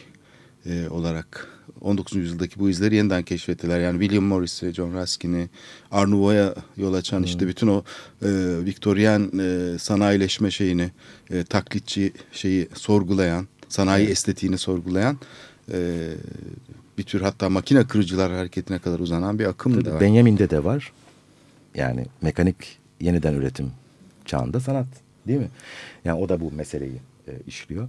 e, olarak 19. yüzyıldaki bu izleri yeniden keşfettiler. Yani William Morris'i, John Ruskin'i, Art Nouveau'ya yol açan hmm. işte bütün o e, Viktoryen e, sanayileşme şeyini, e, taklitçi şeyi sorgulayan, sanayi evet. estetiğini sorgulayan e, bir tür hatta makine kırıcılar hareketine kadar uzanan bir akım Tabii, da var. Benjamin'de de var. Yani mekanik yeniden üretim çağında sanat değil mi? Yani o da bu meseleyi e, işliyor.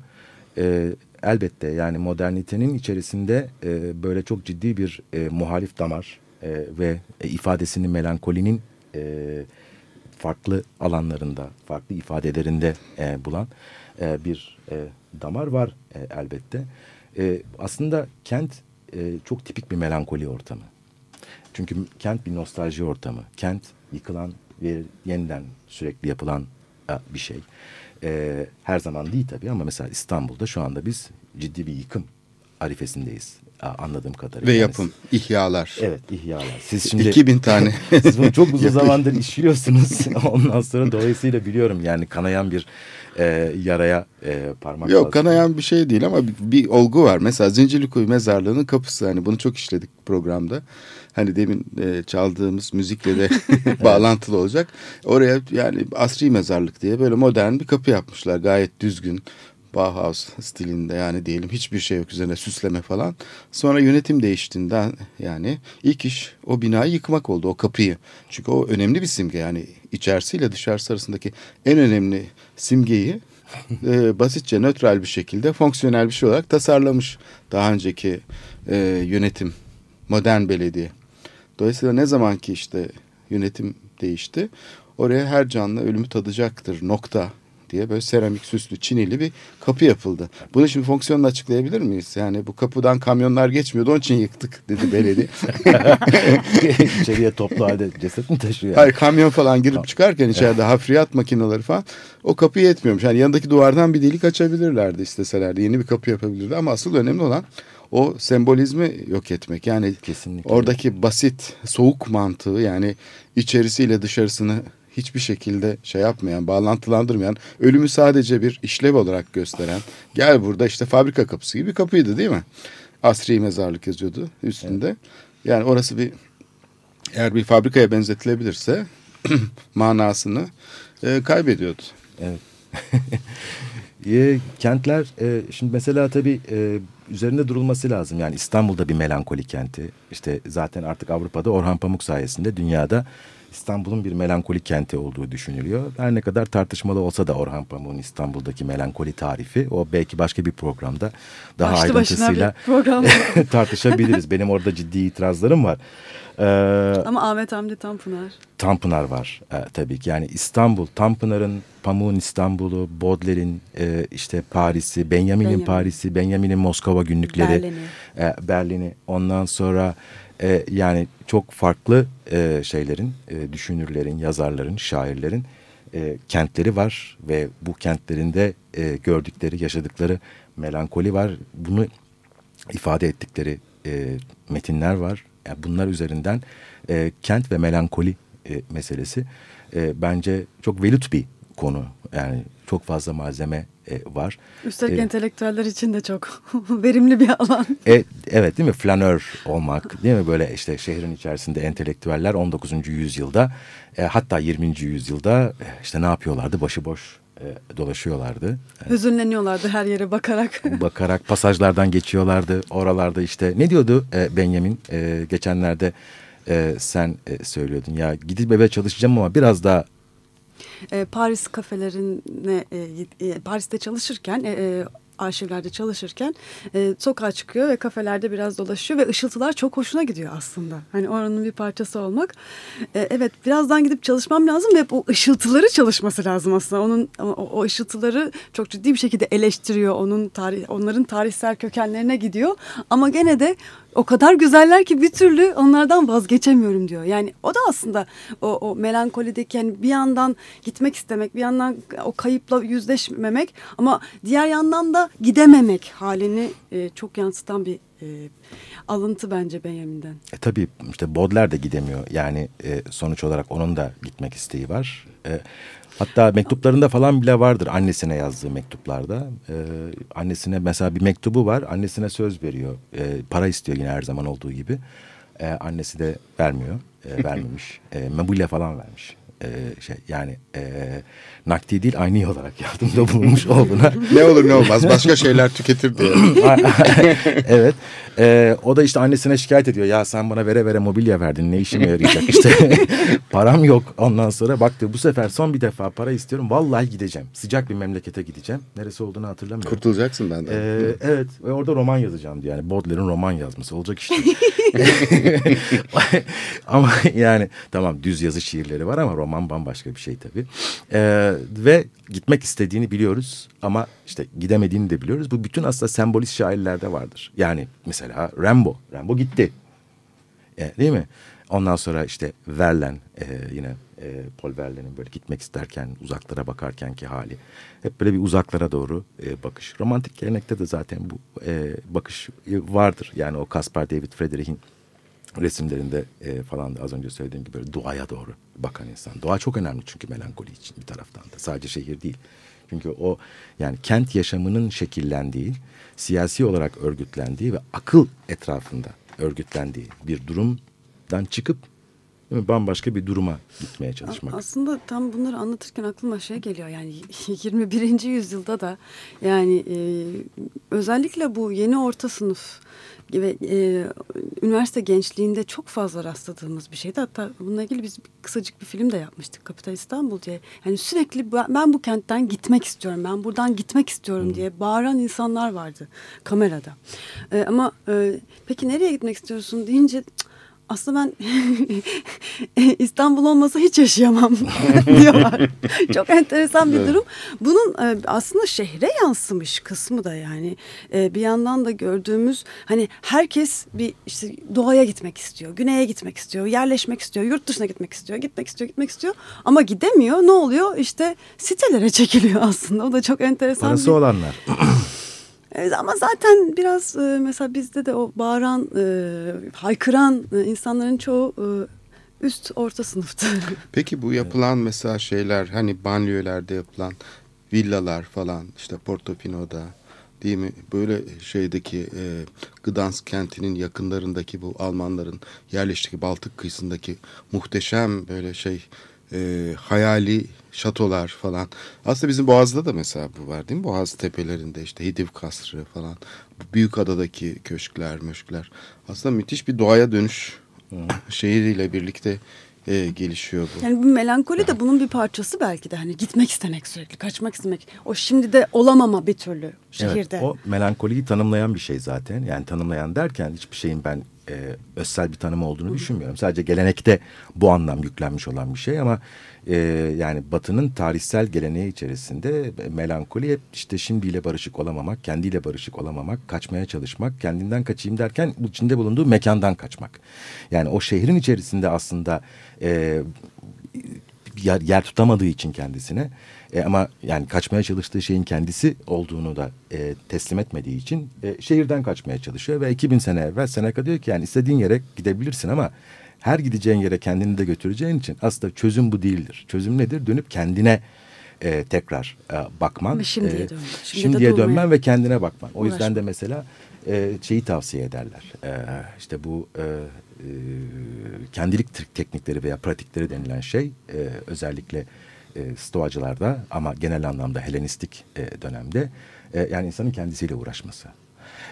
E, elbette yani modernitenin içerisinde e, böyle çok ciddi bir e, muhalif damar e, ve e, ifadesini melankolinin e, farklı alanlarında, farklı ifadelerinde e, bulan e, bir e, damar var e, elbette. E, aslında kent e, çok tipik bir melankoli ortamı. Çünkü kent bir nostalji ortamı. Kent yıkılan ve yeniden sürekli yapılan e, bir şey. E, her zaman değil tabii ama mesela İstanbul'da şu anda biz ciddi bir yıkım arifesindeyiz anladığım kadarıyla. Ve yani, yapım, ihyalar. Evet, ihyalar. Siz şimdi 2000 tane. siz bunu çok uzun zamandır işliyorsunuz. Ondan sonra dolayısıyla biliyorum yani kanayan bir e, yaraya e, parmak Yok lazım. kanayan bir şey değil ama bir, bir olgu var. Mesela Zincirlikuyu mezarlığının kapısı hani bunu çok işledik programda. Hani demin e, çaldığımız müzikle de bağlantılı olacak. Oraya yani asri mezarlık diye böyle modern bir kapı yapmışlar. Gayet düzgün. Bauhaus stilinde yani diyelim hiçbir şey yok üzerine süsleme falan. Sonra yönetim değiştiğinden yani ilk iş o binayı yıkmak oldu o kapıyı. Çünkü o önemli bir simge yani içerisiyle dışarısı arasındaki en önemli simgeyi e, basitçe nötral bir şekilde fonksiyonel bir şey olarak tasarlamış daha önceki e, yönetim modern belediye. Dolayısıyla ne zaman ki işte yönetim değişti oraya her canlı ölümü tadacaktır nokta diye böyle seramik süslü çinili bir kapı yapıldı. Bunu şimdi fonksiyonla açıklayabilir miyiz? Yani bu kapıdan kamyonlar geçmiyordu onun için yıktık dedi belediye. İçeriye toplu halde ceset mi taşıyor? Hayır kamyon falan girip çıkarken içeride hafriyat makineleri falan o kapı yetmiyormuş. Yani yanındaki duvardan bir delik açabilirlerdi isteselerdi. Yeni bir kapı yapabilirdi ama asıl önemli olan o sembolizmi yok etmek. Yani Kesinlikle. oradaki basit soğuk mantığı yani içerisiyle dışarısını hiçbir şekilde şey yapmayan, bağlantılandırmayan, ölümü sadece bir işlev olarak gösteren, gel burada işte fabrika kapısı gibi bir kapıydı değil mi? Asri mezarlık yazıyordu üstünde. Evet. Yani orası bir eğer bir fabrikaya benzetilebilirse manasını e, kaybediyordu. Evet. e, kentler e, şimdi mesela tabii e, üzerinde durulması lazım. Yani İstanbul'da bir melankoli kenti. İşte zaten artık Avrupa'da Orhan Pamuk sayesinde dünyada İstanbul'un bir melankoli kenti olduğu düşünülüyor. Her ne kadar tartışmalı olsa da Orhan Pamuk'un İstanbul'daki melankoli tarifi o belki başka bir programda daha Başlı ayrıntısıyla program. tartışabiliriz. Benim orada ciddi itirazlarım var. Ee, Ama Ahmet Hamdi Tanpınar. Tanpınar var e, tabii ki. Yani İstanbul, Tanpınar'ın, Pamuk'un İstanbul'u, Baudelaire'in e, işte Paris'i, Benjamin'in Benjamin. Paris'i, Benjamin'in Moskova günlükleri, Berlin'i. E, Berlin'i. Ondan sonra e, yani çok farklı e, şeylerin, e, düşünürlerin, yazarların, şairlerin e, kentleri var ve bu kentlerinde e, gördükleri, yaşadıkları melankoli var. Bunu ifade ettikleri e, metinler var. Yani bunlar üzerinden e, kent ve melankoli e, meselesi e, bence çok velut bir konu. Yani çok fazla malzeme e, var. Üstelik E, entelektüeller için de çok verimli bir alan. E, evet değil mi? Flanör olmak değil mi? Böyle işte şehrin içerisinde entelektüeller 19. yüzyılda e, hatta 20. yüzyılda e, işte ne yapıyorlardı? Başıboş e, dolaşıyorlardı. Hüzünleniyorlardı her yere bakarak. Bakarak pasajlardan geçiyorlardı. Oralarda işte ne diyordu e, Benjamin? E, geçenlerde e, sen e, söylüyordun ya gidip eve çalışacağım ama biraz daha E, Paris kafelerine e, e, Paris'te çalışırken e, arşivlerde çalışırken e, sokağa çıkıyor ve kafelerde biraz dolaşıyor ve ışıltılar çok hoşuna gidiyor aslında. Hani oranın bir parçası olmak. E, evet birazdan gidip çalışmam lazım ve o ışıltıları çalışması lazım aslında. Onun o, o ışıltıları çok ciddi bir şekilde eleştiriyor. Onun tarih onların tarihsel kökenlerine gidiyor. Ama gene de o kadar güzeller ki bir türlü onlardan vazgeçemiyorum diyor. Yani o da aslında o, o melankolideki yani bir yandan gitmek istemek, bir yandan o kayıpla yüzleşmemek ama diğer yandan da gidememek halini e, çok yansıtan bir e, alıntı bence Benjamin'den. E, tabii işte Baudelaire de gidemiyor. Yani e, sonuç olarak onun da gitmek isteği var. E, hatta mektuplarında falan bile vardır annesine yazdığı mektuplarda. E, annesine mesela bir mektubu var. Annesine söz veriyor. E, para istiyor yine her zaman olduğu gibi. E, annesi de vermiyor. E, vermemiş. E, mebule falan vermiş. E, şey yani e, nakdi değil aynı olarak yardımda bulunmuş olduğuna Ne olur ne olmaz başka şeyler tüketir diye. evet. Ee, o da işte annesine şikayet ediyor. Ya sen bana vere vere mobilya verdin. Ne işime yarayacak işte. Param yok. Ondan sonra bak diyor bu sefer son bir defa para istiyorum. Vallahi gideceğim. Sıcak bir memlekete gideceğim. Neresi olduğunu hatırlamıyorum. Kurtulacaksın benden. Ee, evet ve orada roman yazacağım diyor. Yani Baudelaire'in roman yazması olacak işte. ama yani tamam düz yazı şiirleri var ama roman bambaşka bir şey tabii. Ee, ve gitmek istediğini biliyoruz ama işte gidemediğini de biliyoruz. Bu bütün aslında sembolist şairlerde vardır. Yani mesela Rambo. Rambo gitti. E, değil mi? Ondan sonra işte Verlaine e, yine e, Paul Verlaine'in böyle gitmek isterken uzaklara bakarkenki hali. Hep böyle bir uzaklara doğru e, bakış. Romantik gelenekte de zaten bu e, bakış vardır. Yani o Caspar David Friedrich'in resimlerinde e, falan da az önce söylediğim gibi böyle doğaya doğru bakan insan. Doğa çok önemli çünkü melankoli için bir taraftan da. Sadece şehir değil. Çünkü o yani kent yaşamının şekillendiği, siyasi olarak örgütlendiği ve akıl etrafında örgütlendiği bir durumdan çıkıp bambaşka bir duruma gitmeye çalışmak. Aslında tam bunları anlatırken aklıma şey geliyor yani 21. yüzyılda da yani e, özellikle bu yeni orta sınıf ve e, üniversite gençliğinde çok fazla rastladığımız bir şeydi. Hatta bununla ilgili biz kısacık bir film de yapmıştık Kapital İstanbul diye. Yani sürekli ben bu kentten gitmek istiyorum, ben buradan gitmek istiyorum diye bağıran insanlar vardı kamerada. E, ama e, peki nereye gitmek istiyorsun deyince aslında ben İstanbul olmasa hiç yaşayamam diyorlar. Çok enteresan bir durum. Bunun e, aslında şehre yansımış kısmı da yani e, bir yandan da gördüğümüz hani herkes bir işte doğaya gitmek istiyor, güneye gitmek istiyor, yerleşmek istiyor, yurt dışına gitmek istiyor, gitmek istiyor, gitmek istiyor ama gidemiyor. Ne oluyor? İşte sitelere çekiliyor aslında. O da çok enteresan Parası bir... olanlar. Ama zaten biraz e, mesela bizde de o bağıran, e, haykıran e, insanların çoğu üst orta sınıftı. Peki bu yapılan mesela şeyler hani banliyölerde yapılan villalar falan işte Portofino'da değil mi? Böyle şeydeki e, Gdansk kentinin yakınlarındaki bu Almanların yerleştiği Baltık kıyısındaki muhteşem böyle şey e, hayali şatolar falan. Aslında bizim Boğaz'da da mesela bu var değil mi? Boğaz tepelerinde işte Hidiv Kasrı falan. Bu büyük adadaki köşkler, möşkler. Aslında müthiş bir doğaya dönüş şehriyle birlikte e, gelişiyor bu. Yani bu melankoli de bunun bir parçası belki de hani gitmek istemek sürekli, kaçmak istemek. O şimdi de olamama bir türlü şehirde. Evet, o melankoliyi tanımlayan bir şey zaten. Yani tanımlayan derken hiçbir şeyin ben e, özsel bir tanımı olduğunu düşünmüyorum. Sadece gelenekte bu anlam yüklenmiş olan bir şey ama e, yani Batı'nın tarihsel geleneği içerisinde melankoli hep işte şimdiyle barışık olamamak, kendiyle barışık olamamak, kaçmaya çalışmak, kendinden kaçayım derken içinde bulunduğu mekandan kaçmak. Yani o şehrin içerisinde aslında e, yer, yer tutamadığı için kendisine e, ama yani kaçmaya çalıştığı şeyin kendisi olduğunu da e, teslim etmediği için e, şehirden kaçmaya çalışıyor ve 2000 sene evvel Seneca diyor ki yani istediğin yere gidebilirsin ama her gideceğin yere kendini de götüreceğin için aslında çözüm bu değildir. Çözüm nedir? Dönüp kendine e, tekrar e, bakman. Ve şimdiye e, dönmen. Şimdi Şimdiye dönmen ve kendine bakman. O yüzden Uğraşma. de mesela e, şeyi tavsiye ederler. E, işte bu e, e, kendilik te- teknikleri veya pratikleri denilen şey e, özellikle e, stoacılarda ama genel anlamda Helenistik e, dönemde e, yani insanın kendisiyle uğraşması.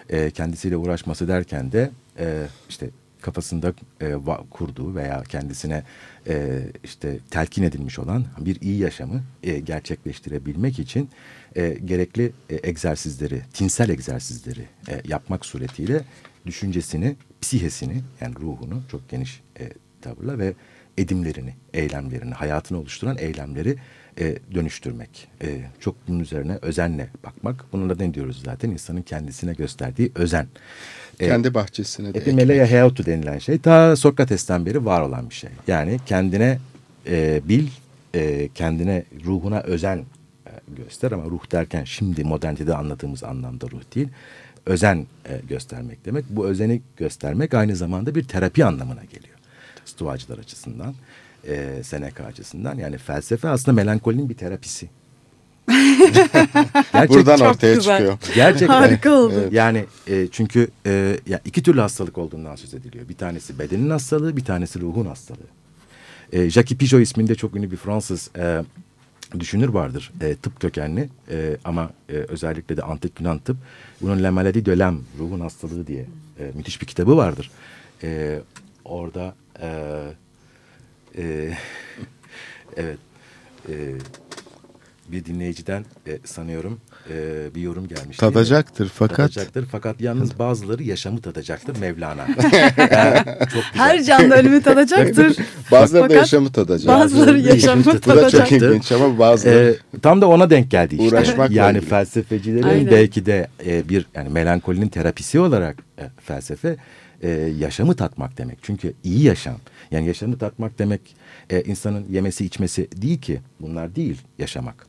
E, kendisiyle uğraşması derken de e, işte kafasında e, kurduğu veya kendisine e, işte telkin edilmiş olan bir iyi yaşamı e, gerçekleştirebilmek için e, gerekli e, egzersizleri, tinsel egzersizleri e, yapmak suretiyle düşüncesini, psihesini yani ruhunu çok geniş e, tavırla ve edimlerini, eylemlerini, hayatını oluşturan eylemleri e, dönüştürmek. E, çok bunun üzerine özenle bakmak. Bunun da ne diyoruz zaten? insanın kendisine gösterdiği özen. E, Kendi bahçesine de Epimeleia heautu denilen şey ta Sokrates'ten beri var olan bir şey. Yani kendine e, bil, e, kendine ruhuna özen e, göster ama ruh derken şimdi modernitede anladığımız anlamda ruh değil. Özen e, göstermek demek. Bu özeni göstermek aynı zamanda bir terapi anlamına geliyor. Stoacılar açısından, e, Seneca açısından. Yani felsefe aslında melankolinin bir terapisi. Gerçek- Buradan Çok ortaya güzel. çıkıyor. Gerçekten. Harika oldu. Yani e, çünkü e, ya iki türlü hastalık olduğundan söz ediliyor. Bir tanesi bedenin hastalığı, bir tanesi ruhun hastalığı. E, Jacques Pigeot isminde çok ünlü bir Fransız e, düşünür vardır. E, tıp kökenli e, ama e, özellikle de antik Yunan tıp. Bunun La Maladie de l'âme, ruhun hastalığı diye e, müthiş bir kitabı vardır. E, orada e, e, evet e, bir dinleyiciden e, sanıyorum e, bir yorum gelmiş. Tadacaktır fakat Tadacaktır fakat yalnız bazıları yaşamı tadacaktır Mevlana. Yani çok güzel. Her canlı ölümü tadacaktır. bazıları da yaşamı tadacak. Bazıları yaşamı Bu da çok tadacaktır. ilginç ama bazıları Ee, tam da ona denk geldi işte. Uğraşmakla yani ilgili. felsefecilerin Aynen. belki de e, bir yani melankolinin terapisi olarak e, felsefe e, yaşamı tatmak demek. Çünkü iyi yaşam. Yani yaşamı tatmak demek e, insanın yemesi içmesi değil ki. Bunlar değil yaşamak.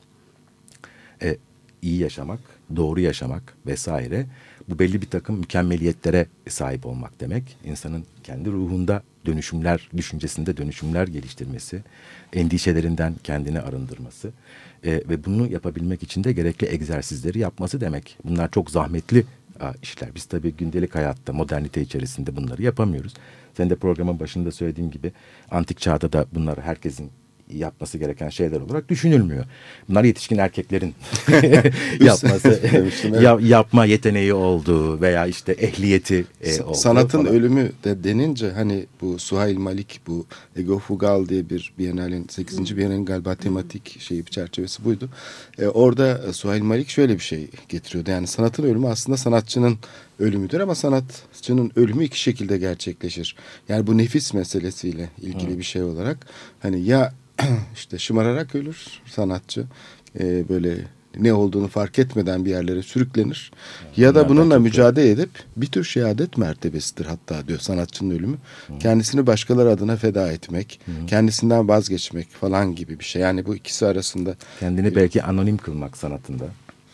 E, iyi yaşamak, doğru yaşamak vesaire. Bu belli bir takım mükemmeliyetlere sahip olmak demek. İnsanın kendi ruhunda dönüşümler, düşüncesinde dönüşümler geliştirmesi, endişelerinden kendini arındırması e, ve bunu yapabilmek için de gerekli egzersizleri yapması demek. Bunlar çok zahmetli işler. Biz tabii gündelik hayatta, modernite içerisinde bunları yapamıyoruz. Sen de programın başında söylediğim gibi antik çağda da bunlar herkesin yapması gereken şeyler olarak düşünülmüyor. Bunlar yetişkin erkeklerin yapması, evet. ya- yapma yeteneği olduğu veya işte ehliyeti e, olduğu sanatın falan. ölümü de denince hani bu Suhail Malik bu Ego Fugal diye bir Biennale'nin 8. Biennale'nin galiba tematik şeyi çerçevesi buydu. E, orada e, Suhail Malik şöyle bir şey getiriyordu. Yani sanatın ölümü aslında sanatçının ölümüdür ama sanatçının ölümü iki şekilde gerçekleşir. Yani bu nefis meselesiyle ilgili bir şey olarak hani ya işte şımararak ölür sanatçı e, böyle ne olduğunu fark etmeden bir yerlere sürüklenir. Ya da bununla mücadele edip bir tür şehadet mertebesidir hatta diyor sanatçının ölümü. Kendisini başkaları adına feda etmek, kendisinden vazgeçmek falan gibi bir şey. Yani bu ikisi arasında Kendini belki anonim kılmak sanatında.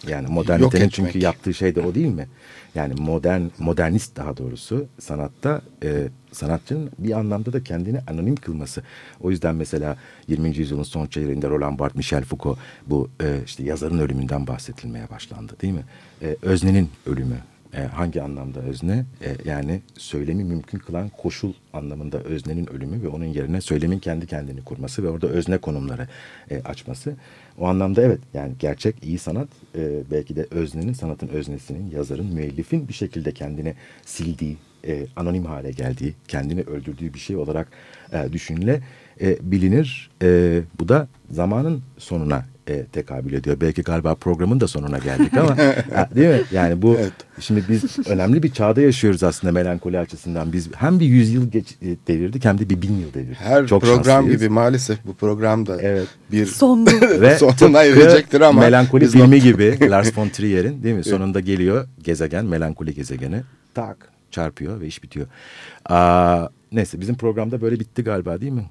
Yani modernitenin çünkü yaptığı şey de o değil mi? Yani modern, modernist daha doğrusu sanatta e, sanatçının bir anlamda da kendini anonim kılması. O yüzden mesela 20. yüzyılın son çeyreğinde Roland Barthes, Michel Foucault bu e, işte yazarın ölümünden bahsedilmeye başlandı değil mi? E, öznenin ölümü. E, hangi anlamda özne? E, yani söylemi mümkün kılan koşul anlamında öznenin ölümü ve onun yerine söylemin kendi kendini kurması ve orada özne konumları e, açması. O anlamda evet yani gerçek iyi sanat e, belki de öznenin, sanatın öznesinin, yazarın, müellifin bir şekilde kendini sildiği, e, anonim hale geldiği, kendini öldürdüğü bir şey olarak e, düşünüle e, bilinir. E, bu da zamanın sonuna e, tekabül ediyor. Belki galiba programın da sonuna geldik ama ha, değil mi? Yani bu şimdi biz önemli bir çağda yaşıyoruz aslında melankoli açısından. Biz hem bir yüzyıl geç, e, devirdik hem de bir bin yıl devirdik. her Çok program şanslıyız. gibi maalesef bu programda Evet. bir Sonlu. Ve sonuna erecektir ama Melankoli biz filmi gibi Lars von Trier'in değil mi? Sonunda geliyor gezegen, melankoli gezegeni. Tak çarpıyor ve iş bitiyor. Aa, neyse bizim programda böyle bitti galiba değil mi?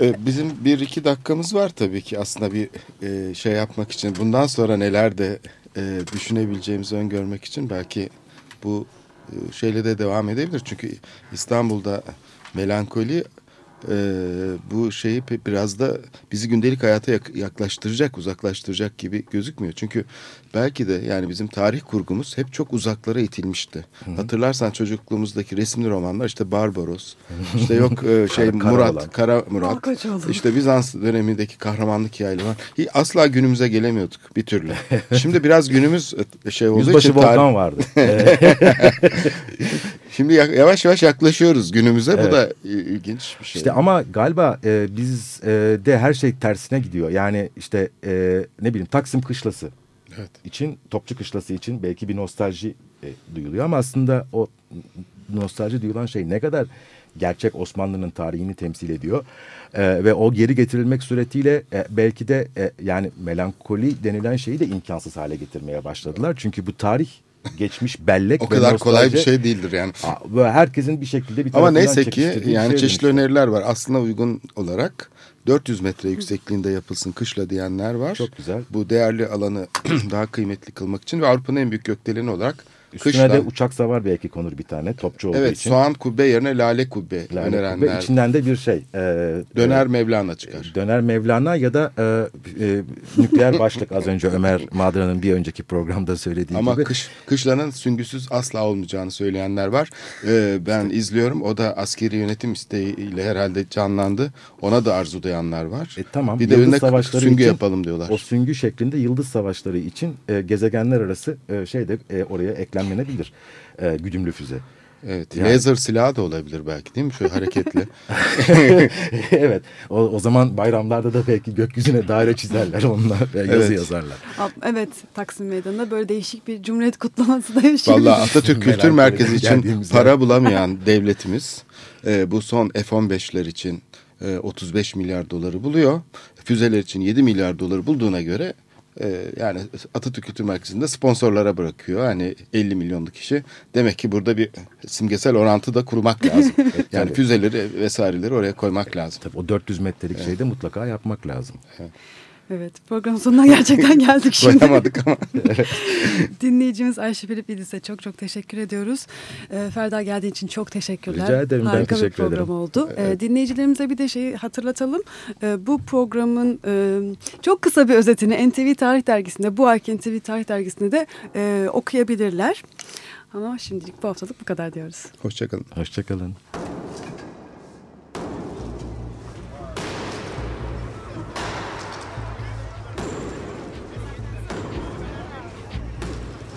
Ee, Bizim bir iki dakikamız var tabii ki aslında bir e, şey yapmak için. Bundan sonra neler de e, düşünebileceğimizi öngörmek için belki bu e, şeyle de devam edebilir. Çünkü İstanbul'da melankoli e, bu şeyi biraz da bizi gündelik hayata yak- yaklaştıracak, uzaklaştıracak gibi gözükmüyor. Çünkü belki de yani bizim tarih kurgumuz hep çok uzaklara itilmişti. Hatırlarsan çocukluğumuzdaki resimli romanlar işte Barbaros, işte yok e, şey Kara Murat, olan. Kara Murat, işte Bizans dönemindeki kahramanlık hikayeleri var. Asla günümüze gelemiyorduk bir türlü. Şimdi biraz günümüz e, şey olduğu Yüzbaşı için tarih- Volkan vardı. Şimdi ya- yavaş yavaş yaklaşıyoruz günümüze. Bu Evet. da i- ilginç bir şey. İşte ama galiba e, biz e, de her şey tersine gidiyor. Yani işte e, ne bileyim Taksim Kışlası Evet. için, Topçu Kışlası için belki bir nostalji e, duyuluyor ama aslında o nostalji duyulan şey ne kadar gerçek Osmanlı'nın tarihini temsil ediyor. E, ve o geri getirilmek suretiyle e, belki de e, yani melankoli denilen şeyi de imkansız hale getirmeye başladılar. Çünkü bu tarih geçmiş bellek o kadar kolay bir şey değildir yani. Ve herkesin bir şekilde bir Ama neyse ki yani şeye çeşitli dönüştü. öneriler var. Aslına uygun olarak 400 metre yüksekliğinde yapılsın kışla diyenler var. Çok güzel. Bu değerli alanı daha kıymetli kılmak için ve Avrupa'nın en büyük gökdeleni olarak Üstüne kışla de uçak savar belki konur bir tane topçu olduğu evet için. soğan kubbe yerine lale kubbe Lale önerenler. kubbe. içinden de bir şey. e, Döner e, Mevlana çıkar. Döner Mevlana ya da e, e, nükleer başlık az önce Ömer Madra'nın bir önceki programda söylediği Ama gibi. kış, kışlanın süngüsüz asla olmayacağını söyleyenler var. Ee, ben izliyorum. O da askeri yönetim isteğiyle herhalde canlandı. Ona da arzudayanlar var. E, tamam. Bir de yıldız önüne savaşları süngü için, yapalım diyorlar. O süngü şeklinde yıldız savaşları için e, gezegenler arası e, şey de e, oraya eklemlenebilir. E, güdümlü füze. Evet. Yani- Laser silahı da olabilir belki değil mi? Şöyle hareketli. evet. O, o zaman bayramlarda da belki gökyüzüne daire çizerler onlar ve yazı Evet. yazarlar. Evet Taksim Meydanı'nda böyle değişik bir cumhuriyet kutlaması da yaşıyoruz. Vallahi Atatürk Kültür Merkezi için para bulamayan devletimiz e, bu son F-15'ler için e, 35 milyar doları buluyor. Füzeler için 7 milyar doları bulduğuna göre yani Atatürk Kültür Merkezi'nde sponsorlara bırakıyor. Hani 50 milyonluk kişi. Demek ki burada bir simgesel orantı da kurmak lazım. yani füzeleri vesaireleri oraya koymak lazım. Tabii o 400 metrelik şeyi de mutlaka yapmak lazım. Evet programın sonuna gerçekten geldik şimdi. Koyamadık ama. Dinleyicimiz Ayşe Filip İdris'e çok çok teşekkür ediyoruz. Ee, Ferda geldiğin için çok teşekkürler. Rica ederim, ben Harika bir teşekkür program ederim. oldu. Ee, dinleyicilerimize bir de şeyi hatırlatalım. Ee, bu programın e, çok kısa bir özetini NTV Tarih Dergisi'nde, bu ayki NTV Tarih Dergisi'nde de e, okuyabilirler. Ama şimdilik bu haftalık bu kadar diyoruz. Hoşçakalın. Hoşçakalın.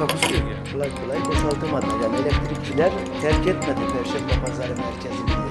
Takusuyor yani. Kolay kolay boşaltamadı. Yani elektrikçiler terk etmedi Perşembe Pazarı merkezini.